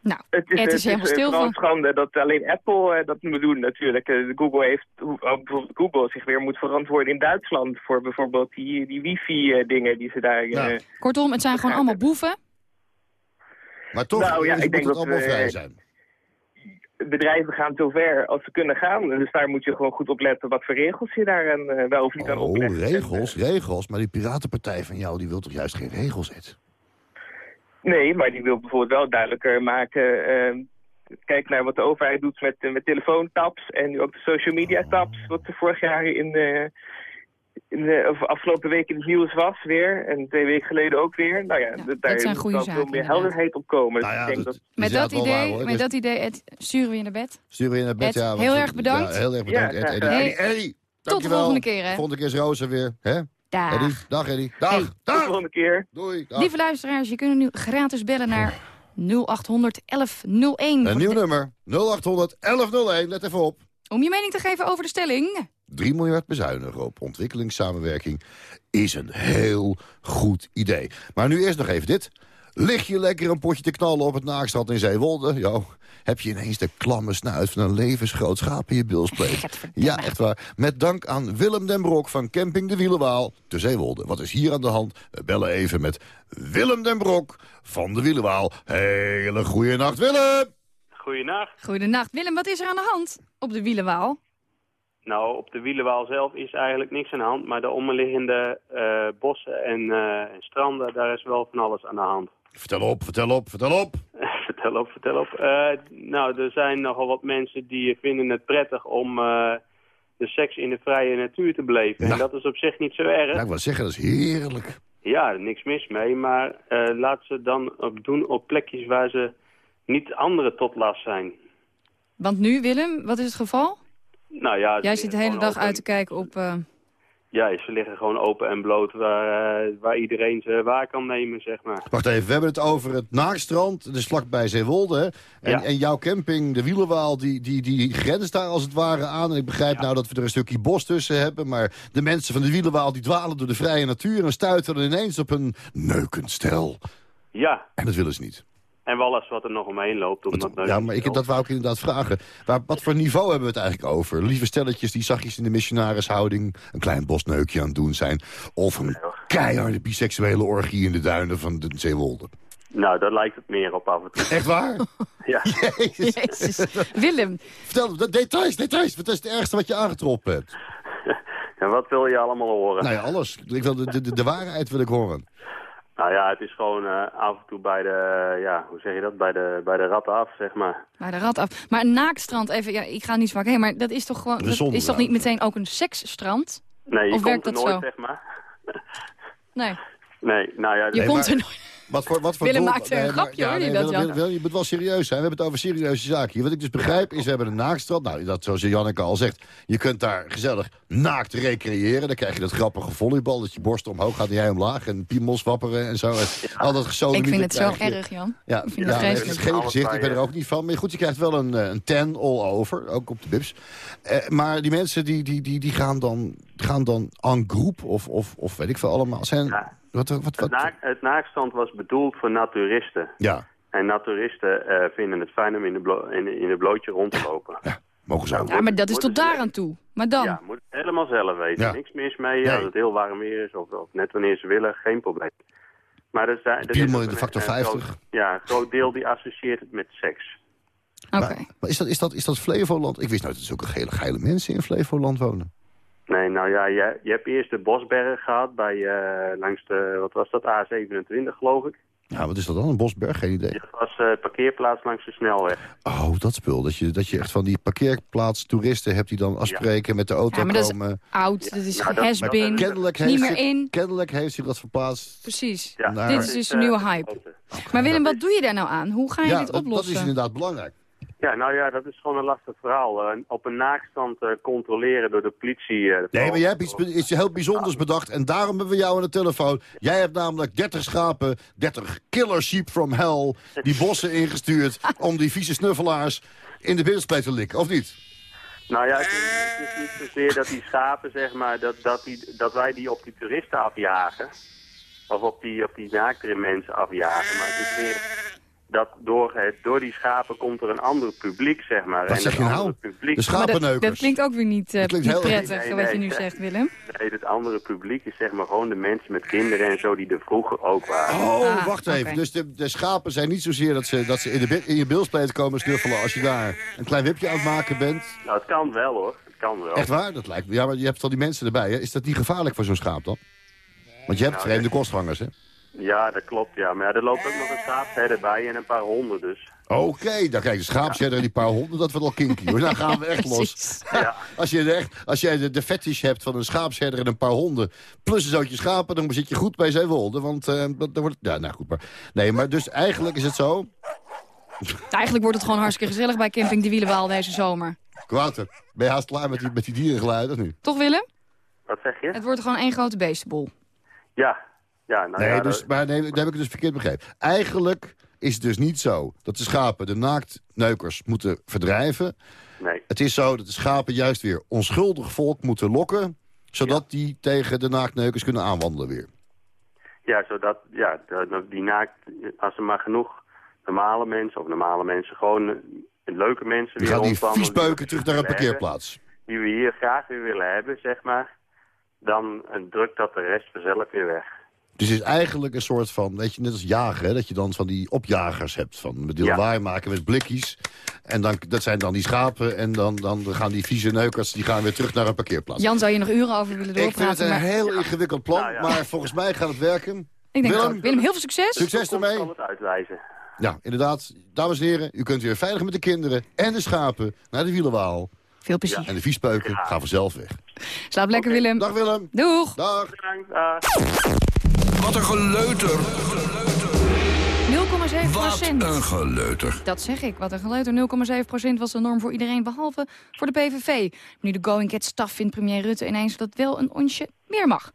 Nou, het is, het is helemaal stil van. schande dat alleen Apple dat moet doen natuurlijk. Google heeft, bijvoorbeeld Google zich weer moet verantwoorden in Duitsland voor bijvoorbeeld die, die wifi-dingen die ze daar... Ja. Kortom, het zijn gewoon allemaal boeven maar toch nou, ja, ik denk dat allemaal vrij zijn. Bedrijven gaan zover als ze kunnen gaan. Dus daar moet je gewoon goed op letten wat voor regels je daar en, uh, wel of niet oh, aan opleggen. regels, regels. Maar die piratenpartij van jou, die wil toch juist geen regels zetten? Nee, maar die wil bijvoorbeeld wel duidelijker maken... Uh, kijk naar wat de overheid doet met, uh, met telefoontaps en nu ook de social media taps. Oh. Wat ze vorig jaar in in de of afgelopen week in het nieuws was weer. En twee weken geleden ook weer. Nou ja, ja daar zijn goede zaken, veel meer helderheid op komen. Nou ja, ik denk dat, met, dat idee, met dus- dat idee sturen we je naar bed. Sturen we je naar bed, Ed, ja. Heel erg bedankt. Ja, heel erg bedankt, Ed, Eddie. Hey, Eddie, tot de volgende keer, hè. Volgende keer is Roze weer, hè? Dag. Eddie, dag, Eddie. Dag, hey. dag. Tot de volgende keer. Doei. Dag. Lieve luisteraars, je kunt nu gratis bellen naar 0800 1101. Een nieuw nummer, 0800 1101, let even op. Om je mening te geven over de stelling... 3 miljard bezuinigen op ontwikkelingssamenwerking is een heel goed idee. Maar nu eerst nog even dit. Lig je lekker een potje te knallen op het Naakstrand in Zeewolde? Jo, heb je ineens de klamme snuit van een levensgroot schaap in je bilspleet. [laughs] Ja, echt waar. Met dank aan Willem den Brok van Camping de Wielenwaal te Zeewolde. Wat is hier aan de hand? We bellen even met Willem den Brok van de Wielenwaal. Hele goeie nacht, Willem! Goedenacht. Goedenacht. Willem, wat is er aan de hand op de Wielenwaal? Nou, op de Wielenwaal zelf is eigenlijk niks aan de hand. Maar de omliggende uh, bossen en, uh, en, stranden, daar is wel van alles aan de hand. Vertel op, vertel op, vertel op. [laughs] vertel op, vertel op. Eh, nou, er zijn nogal wat mensen die vinden het prettig om eh, de seks in de vrije natuur te beleven. Nou. En dat is op zich niet zo erg. Ja, ik wil zeggen, dat is heerlijk. Ja, niks mis mee. Maar eh, laat ze dan ook doen op plekjes waar ze niet anderen tot last zijn. Want nu, Willem, wat is het geval? Nou ja, Jij zit de hele dag uit te kijken op... eh, Ja, ze liggen gewoon open en bloot waar, eh, waar iedereen ze waar kan nemen, zeg maar. Wacht even, we hebben het over het Naakstrand. Dat is vlakbij Zeewolde. hè? En, Ja. en jouw camping, de Wielerwaal, die, die, die grenst daar als het ware aan. En ik begrijp nou dat we er een stukje bos tussen hebben. Maar de mensen van de Wielerwaal die dwalen door de vrije natuur... en stuiten dan ineens op een neukend stel. Ja, En dat willen ze niet. En wel alles wat er nog omheen loopt. Om dat Ja, maar ik, dat wou ik inderdaad vragen. Waar, wat voor niveau hebben we het eigenlijk over? Lieve stelletjes die zachtjes in de missionarishouding... een klein bosneukje aan het doen zijn. Of een keiharde biseksuele orgie in de duinen van de Zeewolde. Nou, daar lijkt het meer op af en toe. Echt waar? [laughs] Ja. Jezus. Jezus. Willem, Vertel, de- details, details. Wat is het ergste wat je aangetroffen hebt? [laughs] En wat wil je allemaal horen? Nou ja, alles. Ik wil de, de, de waarheid wil ik horen. Nou ja, het is gewoon eh, af en toe bij de, ja, hoe zeg je dat, bij de, bij de ratten af, zeg maar. maar de rat af. Maar een naaktstrand, even, ja, ik ga niet zo vaak heen, maar dat is toch gewoon... Dat is toch niet meteen ook een seksstrand? Nee, je Of komt werkt er dat nooit, zo? zeg maar. Nee, Nee, nou ja, je Nee, komt maar- er nooit... Wat voor, wat voor Willem een grapje, hoor je dat, Willem, Jan? Willem, je moet wel serieus zijn. We hebben het over serieuze zaken hier. Wat ik dus begrijp is, we hebben een naaktstrand. Nou, dat, zoals Janneke al zegt, je kunt daar gezellig naakt recreëren. Dan krijg je dat grappige volleybal, dat je borst omhoog gaat en jij omlaag. En piemels wapperen en zo. En al dat Ik vind het zo erg, Jan. Ja, Ik vind ja het geen gezicht, ik ben er ook niet van. Maar goed, je krijgt wel een, eh, een ten all over, ook op de bibs. Eh, maar die mensen die, die, die, die gaan dan, gaan dan en groep of, of, of weet ik veel allemaal. Zijn, Ja. Wat, wat, wat, het, naak, het naakstand was bedoeld voor naturisten. Ja, En naturisten eh, vinden het fijn om in de, in, in de blootje rond te lopen. ja, mogen ze ook. Ja, maar dat is tot daar aan toe. Maar dan? Ja, moet het helemaal zelf weten. Ja. Niks mis mee, Nee. als het heel warm weer is of, of net wanneer ze willen, geen probleem. Maar er, zijn, er is de factor een 50. groot- ja, een groot deel die associeert het met seks. Oké. Maar, maar is, dat, is, dat, is dat Flevoland? Ik wist nou dat er zulke hele geile mensen in Flevoland wonen. Nee, nou ja, je, je hebt eerst de Bosberg gehad bij, eh, langs de, wat was dat, A27 geloof ik. Ja, wat is dat dan? Een bosberg? Geen idee. Dat was eh parkeerplaats langs de snelweg. Oh, dat spul. Dat je, dat je echt van die parkeerplaats toeristen hebt die dan afspreken met de auto Ja, maar dat is komen. oud, dat is Nou, dat- has-been. dat- Kennelijk Niet heeft, meer zich- in. kennelijk heeft zich dat verplaatst. Precies. Ja, Dit is dus eh, een nieuwe hype. Maar Willem, wat doe je daar nou aan? Hoe ga je Ja, dit dat, dat oplossen? is inderdaad belangrijk. Ja, nou ja, dat is gewoon een lastig verhaal. Eh, op een naakstand eh, controleren door de politie. eh, Nee, maar jij hebt iets, iets heel bijzonders bedacht. En daarom hebben we jou aan de telefoon. Jij hebt namelijk 30 schapen, 30 killer sheep from hell... die bossen [laughs] ingestuurd om die vieze snuffelaars in de binnenspleet te likken. Of niet? Nou ja, het is, het is niet zozeer dat die schapen, zeg maar, dat, dat, die, dat wij die op die toeristen afjagen. Of op die, op die naaktere mensen afjagen. Maar het is meer dat door, het, door die schapen komt er een ander publiek, zeg maar. Wat en zeg je nou? Publiek, De Maar dat, schapenneukers. dat klinkt ook weer niet, eh, niet heel- prettig, Nee, wat je nee. nu zegt, Willem. nee, het andere publiek is zeg maar gewoon de mensen met kinderen en zo die er vroeger ook waren. Oh, Ah, wacht even. Dus de, de schapen zijn niet zozeer dat ze, dat ze in, de, in je bilspleet komen snuffelen... als je daar een klein wipje aan het maken bent. Nou, het kan wel hoor. Het kan wel. Echt waar? Dat lijkt me. Ja, maar je hebt al die mensen erbij. Hè? Is dat niet gevaarlijk voor zo'n schaap dan? Want je hebt Nou, vreemde kostvangers, hè? Ja, dat klopt, ja. Maar ja, er loopt ook nog een schaapsherder bij en een paar honden dus. Oké, dan krijg je schaapsherder en die paar honden, dat wordt al kinky. Hoor. Dan gaan we echt los. Ja. Als je, echt, als jij de, de fetish hebt van een schaapsherder en een paar honden... plus een zootje schapen, dan zit je goed bij Zeewolde. Want eh, dat, dan wordt, ja, nou goed, maar... Nee, maar dus eigenlijk is het zo... Eigenlijk wordt het gewoon hartstikke gezellig bij Camping de Wielenwaal deze zomer. Wouter, ben je haast klaar met die, met die dierengeluiden nu? Toch, Willem? Wat zeg je? Het wordt gewoon één grote beestenboel. Ja. Ja, nou Nee, ja, dus, dat- maar nee, dat heb ik dus verkeerd begrepen. Eigenlijk is het dus niet zo dat de schapen de naaktneukers moeten verdrijven. nee. Het is zo dat de schapen juist weer onschuldig volk moeten lokken... zodat die tegen de naaktneukers kunnen aanwandelen weer. Ja, zodat, ja, die naakt, als er maar genoeg normale mensen, of normale mensen, gewoon eh, leuke mensen Die weer gaan die viespeuken terug naar een hebben, parkeerplaats. Die we hier graag weer willen hebben, zeg maar. Dan eh, drukt dat de rest vanzelf weer weg. Dus het is eigenlijk een soort van, weet je, net als jagen... Hè, dat je dan van die opjagers hebt, van met die Ja. lawaai maken met blikjes. En dan, dat zijn dan die schapen en dan, dan gaan die vieze neukers... die gaan weer terug naar een parkeerplaats. Jan zou je nog uren over willen Ik vind het doorpraten. een maar... heel ingewikkeld plan, Nou ja. maar volgens mij gaat het werken. Ik denk Willem? ook. Willem, heel veel succes. Succes ermee. kan het uitwijzen. Ja, inderdaad. Dames en heren, u kunt weer veilig met de kinderen en de schapen naar de wielenwaal. Veel plezier. En de viespeuken gaan vanzelf weg. Slaap lekker, Willem. Dag Willem. Doeg. Dag. Bedankt. dag. Wat een geleuter. 0,7% Wat procent. een geleuter. Dat zeg ik. Wat een geleuter. 0,7% was de norm voor iedereen, behalve voor de PVV. Nu de Going Get Staff vindt premier Rutte ineens dat wel een onsje meer mag.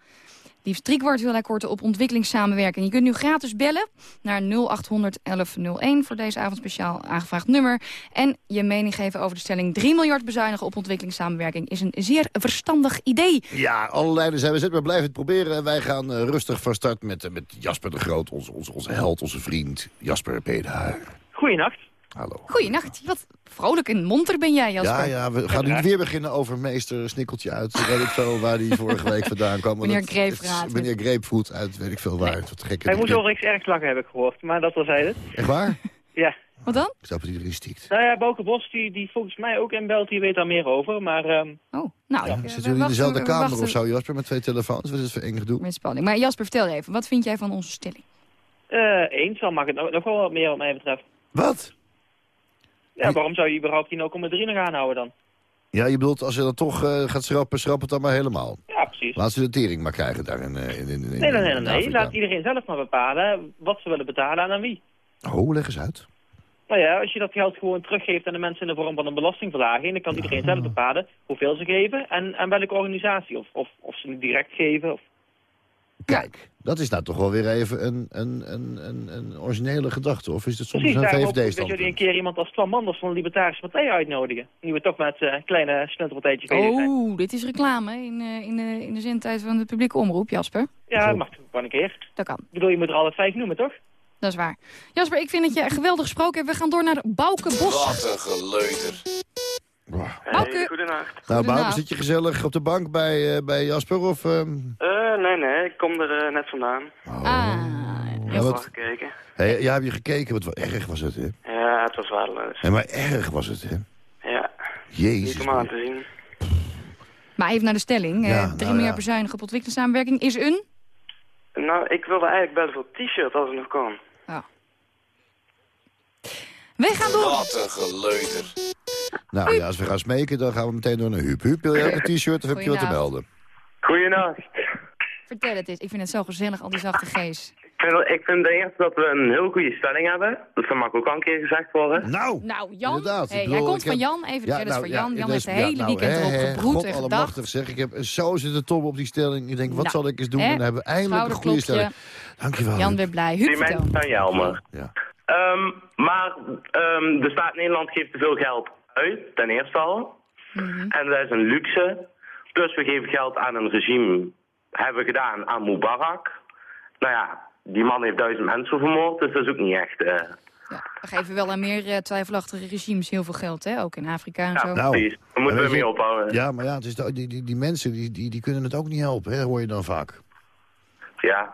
Liefst driekwart wil hij korten op ontwikkelingssamenwerking. Je kunt nu gratis bellen naar 0800 1101 voor deze avond speciaal aangevraagd nummer. En je mening geven over de stelling 3 miljard bezuinigen op ontwikkelingssamenwerking is een zeer verstandig idee. Ja, alle lijnen zijn bezet, maar blijven het proberen. En wij gaan eh, rustig van start met, eh, met Jasper de Groot, onze, onze, onze held, onze vriend. Jasper, ben je daar? Goeienacht. Hallo. Goeienacht. Wat vrolijk en monter ben jij, Jasper. Ja, ja, we gaan nu weer beginnen over meester Snikkeltje uit. Weet ik veel waar die vorige week vandaan kwam. Meneer het- Meneer Greepvoet uit, weet ik veel waar. Wat gekke Hij moest over iets ergs lachen, heb ik gehoord. Maar dat was hij het. Echt waar? [laughs] Ja. Wat dan? Ik snap dat iedereen stiekt. Nou ja, Bouke Bos, die, die volgens mij ook inbelt, die weet daar meer over. Maar ehm, Oh, nou, Ja. eh, Zitten we jullie in dezelfde we kamer wachten of zo, Jasper, met twee telefoons? Wat is het voor eng gedoe? Met spanning. Maar Jasper, vertel even. Wat vind jij van onze stelling? eh, eens, dan mag het nog, nog wel wat meer wat mij betreft. Wat? Ja, waarom zou je überhaupt die 0,3 nog aanhouden dan? Ja, je bedoelt als je dan toch eh, gaat schrappen, schrap het dan maar helemaal. Ja, precies. Laat ze de tering maar krijgen daar in, eh, in, in, in Nee, nee, nee, nee. Laat iedereen zelf maar bepalen wat ze willen betalen en aan wie. Oh, leg eens uit. Nou ja, als je dat geld gewoon teruggeeft aan de mensen in de vorm van een belastingverlaging, dan kan iedereen zelf bepalen hoeveel ze geven en aan welke organisatie. Of, of, of ze het direct geven. Of... Kijk, dat is nou toch wel weer even een, een, een, een, een originele gedachte. Of is het soms Precies, een ook dat VVD-standpunt? jullie een keer iemand als Twan Manders van de Libertarische Partij uitnodigen. Die we toch met eh kleine slenterpartijtjes bezig zijn. Oh, dit is reclame in, eh, in, de, in de zendtijd van de publieke omroep, Jasper. Ja, dat mag toch gewoon een keer. Dat kan. Ik bedoel, je moet er alle vijf noemen, toch? Dat is waar. Jasper, ik vind dat je geweldig gesproken hebt. We gaan door naar Bouke Bos. Wat een geleuter. Goedenacht. Nou. Bouke, zit je gezellig op de bank bij, eh, bij Jasper? Of, ehm, Eh, nee, nee, ik kom er eh, net vandaan. Ah, ja, wat, gekeken. hey, ja, heb je gekeken? Wat erg was het, hè? Ja, het was waardeloos. Nee, maar erg was het, hè? Ja, Jezus. niet om aan te zien. maar even naar de stelling. Eh Ja, 3 nou miljard ja. bezuinigen op ontwikkelingssamenwerking is een... Nou, ik wilde eigenlijk bellen voor t-shirt als het nog kon. Wij gaan door. Wat een geleuter. Nou ja, als we gaan smeken, dan gaan we meteen door naar Huub. Huub, wil jij ook een t-shirt of heb je wat te melden? Goeienacht. Vertel het eens. Ik vind het zo gezellig, al die zachte geest. Ik vind, ik vind ten eerste dat we een heel goede stelling hebben. Dat mag ook al een keer gezegd worden. Nou, Nou, Jan. Inderdaad, ik Hey, bedoel, jij komt van heb- Jan. Even de credits voor Jan. Jan dus- heeft de hele nou, weekend hè, erop gebroed God en gedacht. allemachtig zeg. Ik heb zo zitten top op die stelling. Ik denk, wat Nou, zal ik eens doen? hè, En dan hebben we eindelijk een goede stelling. Dankjewel. Jan weer blij. Huub, Die mensen zijn jammer. Ja. Ehm, maar ehm, de staat Nederland geeft te veel geld uit, ten eerste al. Mhm. En dat is een luxe. Plus we geven geld aan een regime, hebben we gedaan aan Mubarak. Nou ja, die man heeft duizend mensen vermoord, dus dat is ook niet echt... eh, Ja, we geven wel aan meer eh, twijfelachtige regimes heel veel geld, hè? Ook in Afrika en ja, zo. Nou, precies. Daar moeten en we mee ophouden. Ja, maar ja, het is de- die, die, die mensen die, die, die kunnen het ook niet helpen, hè, hoor je dan vaak. Ja.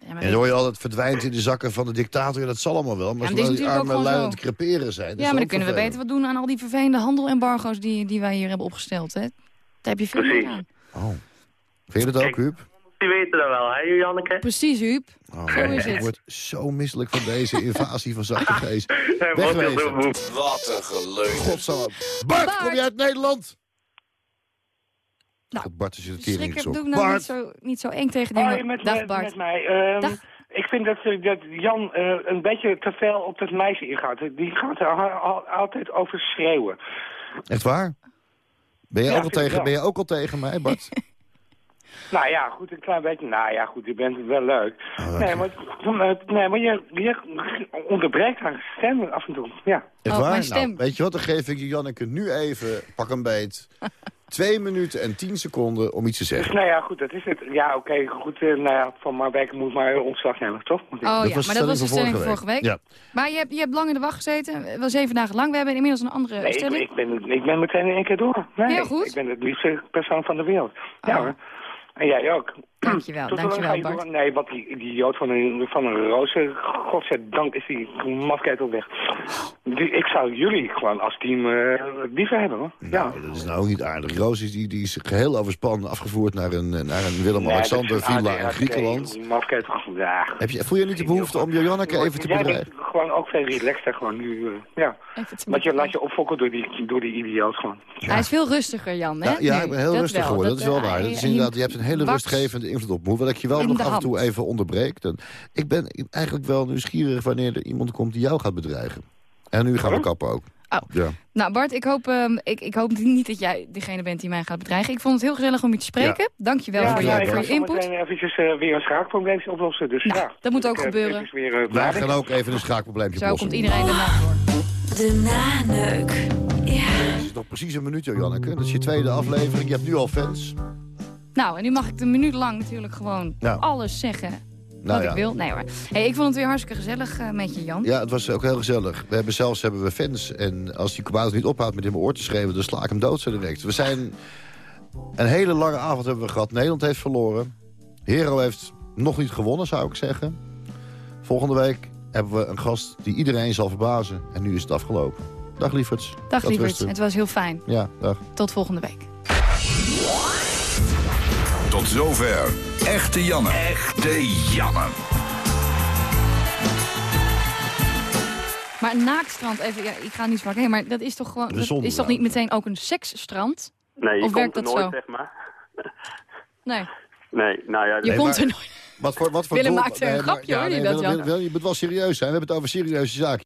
Ja, ja, maar En dan hoor je altijd verdwijnt in de zakken van de dictator. Ja, dat zal allemaal wel. Maar maar dit is die arme lui aan het creperen zijn. Ja, maar dan kunnen we beter wat doen aan al die vervelende handelembargo's die, die wij hier hebben opgesteld, hè? Daar heb je veel meer Precies. aan. Oh. Vind je dat ook. Huub? Die weten dat wel, hè, Janneke? Precies, Huub. Oh, Zo is ik het. word zo misselijk van deze invasie van zachte [laughs] geest. Wegwezen. Wat een geleuter. Godsamme. Bart, Bart. kom je uit Nederland? Nou, Bart is de tering doe nou niet zo, niet zo eng tegen Hoi, dingen. met, Dag met, Bart. met mij. Ehm, Dag. Ik vind dat, eh, dat Jan eh, een beetje te veel op dat meisje ingaat. Die gaat er al- al- altijd over schreeuwen. echt waar? Ben je, Ja, ook al ik tegen, ben je ook al tegen mij, Bart? [laughs] Nou ja, goed, een klein beetje. Nou ja, goed, je bent wel leuk. Oh, nee, maar, nee, maar je, je onderbreekt haar stem af en toe. Ja. Echt Oh, waar? mijn stem. Nou, weet je wat, dan geef ik je Janneke nu even, pak een beet, [laughs] twee minuten en tien seconden om iets te Dus zeggen. nou ja, goed, dat is het. Ja, oké, goed. eh, nou ja, van Marbeek moet maar ontslag nemen, toch? Moet ik- Oh Dat ja, was maar de dat was de stelling stelling van van vorige week. Ja. Maar je hebt, je hebt lang in de wacht gezeten. Het was zeven dagen lang. We hebben inmiddels een andere Nee, ik, stelling. ik, ben, ik ben meteen in één keer door. Nee, Heel goed. Ik ben het liefste persoon van de wereld. Ja Oh. hoor. En jij ook. Dankjewel, dankjewel je Bart. door? Nee, wat die idioot van een, van een roos. Godzijdank is die mafkeet ook weg. Die, ik zou jullie gewoon als team eh liever hebben, hoor. ja. Nou, dat is nou ook niet aardig. Roos is, die, die is geheel overspannen afgevoerd naar een, naar een Willem-Alexander Nee, dat is een villa in Griekenland. die Mafkeet, ja. Heb je, voel je niet de behoefte om Jojanneke even te bent gewoon ook veel relaxter gewoon nu. eh, ja. Laat je, laat je opfokken door die, door die idioot gewoon. Hij is veel rustiger, Jan, hè? Ja, ja ik ben heel Dat rustig geworden. Dat, is wel waar. Dat is inderdaad, je hebt een hele wax rustgevende invloed op me. Hoewel ik je wel in nog af en toe even onderbreek. Dan, ik ben eigenlijk wel nieuwsgierig wanneer er iemand komt die jou gaat bedreigen. En nu gaan we kappen ook. Oh. Ja. Nou, Bart, ik hoop, ehm, ik, ik hoop niet dat jij degene bent die mij gaat bedreigen. Ik vond het heel gezellig om je te spreken. Dankjewel ja, voor, ja, je, ik voor ga je input. zometeen eventjes eh, weer een schaakprobleempje oplossen. Dus ja. dat moet ook Ik, eh, gebeuren. Weer, eh, Wij gaan ook even een schaakprobleempje Zo oplossen. komt iedereen daarna door. De naneuk. Ja. Het is nog precies een minuut, Janneke. Dat is je tweede aflevering. Je hebt nu al fans. Nou, en nu mag ik een minuut lang natuurlijk gewoon alles zeggen Nou wat ja. ik wil. Nee hoor. Hey, ik vond het weer hartstikke gezellig eh, met je, Jan. Ja, het was ook heel gezellig. We hebben zelfs hebben we fans. En als die kabouter niet ophoudt met in mijn oor te schreeuwen... dan sla ik hem dood zo direct. We zijn... Een hele lange avond hebben we gehad. Nederland heeft verloren. Hero heeft nog niet gewonnen, zou ik zeggen. Volgende week hebben we een gast die iedereen zal verbazen. En nu is het afgelopen. Dag lieverds. Dag Wat lieverd, rusten. het was heel fijn. Ja, dag. Tot volgende week. Tot zover. Echte Janne. Echte Janne. Maar een naaktstrand, even, ja, ik ga niet heen, maar dat is toch gewoon, dat is toch niet meteen ook een seksstrand? Nee, je Of komt werkt er dat nooit, zo? zeg maar. Nee. Nee, nou ja... Je komt er nooit. Wat voor, wat voor Willem doel- maakte een grapje, hoor dat, je moet wel serieus zijn. We hebben het over serieuze zaken.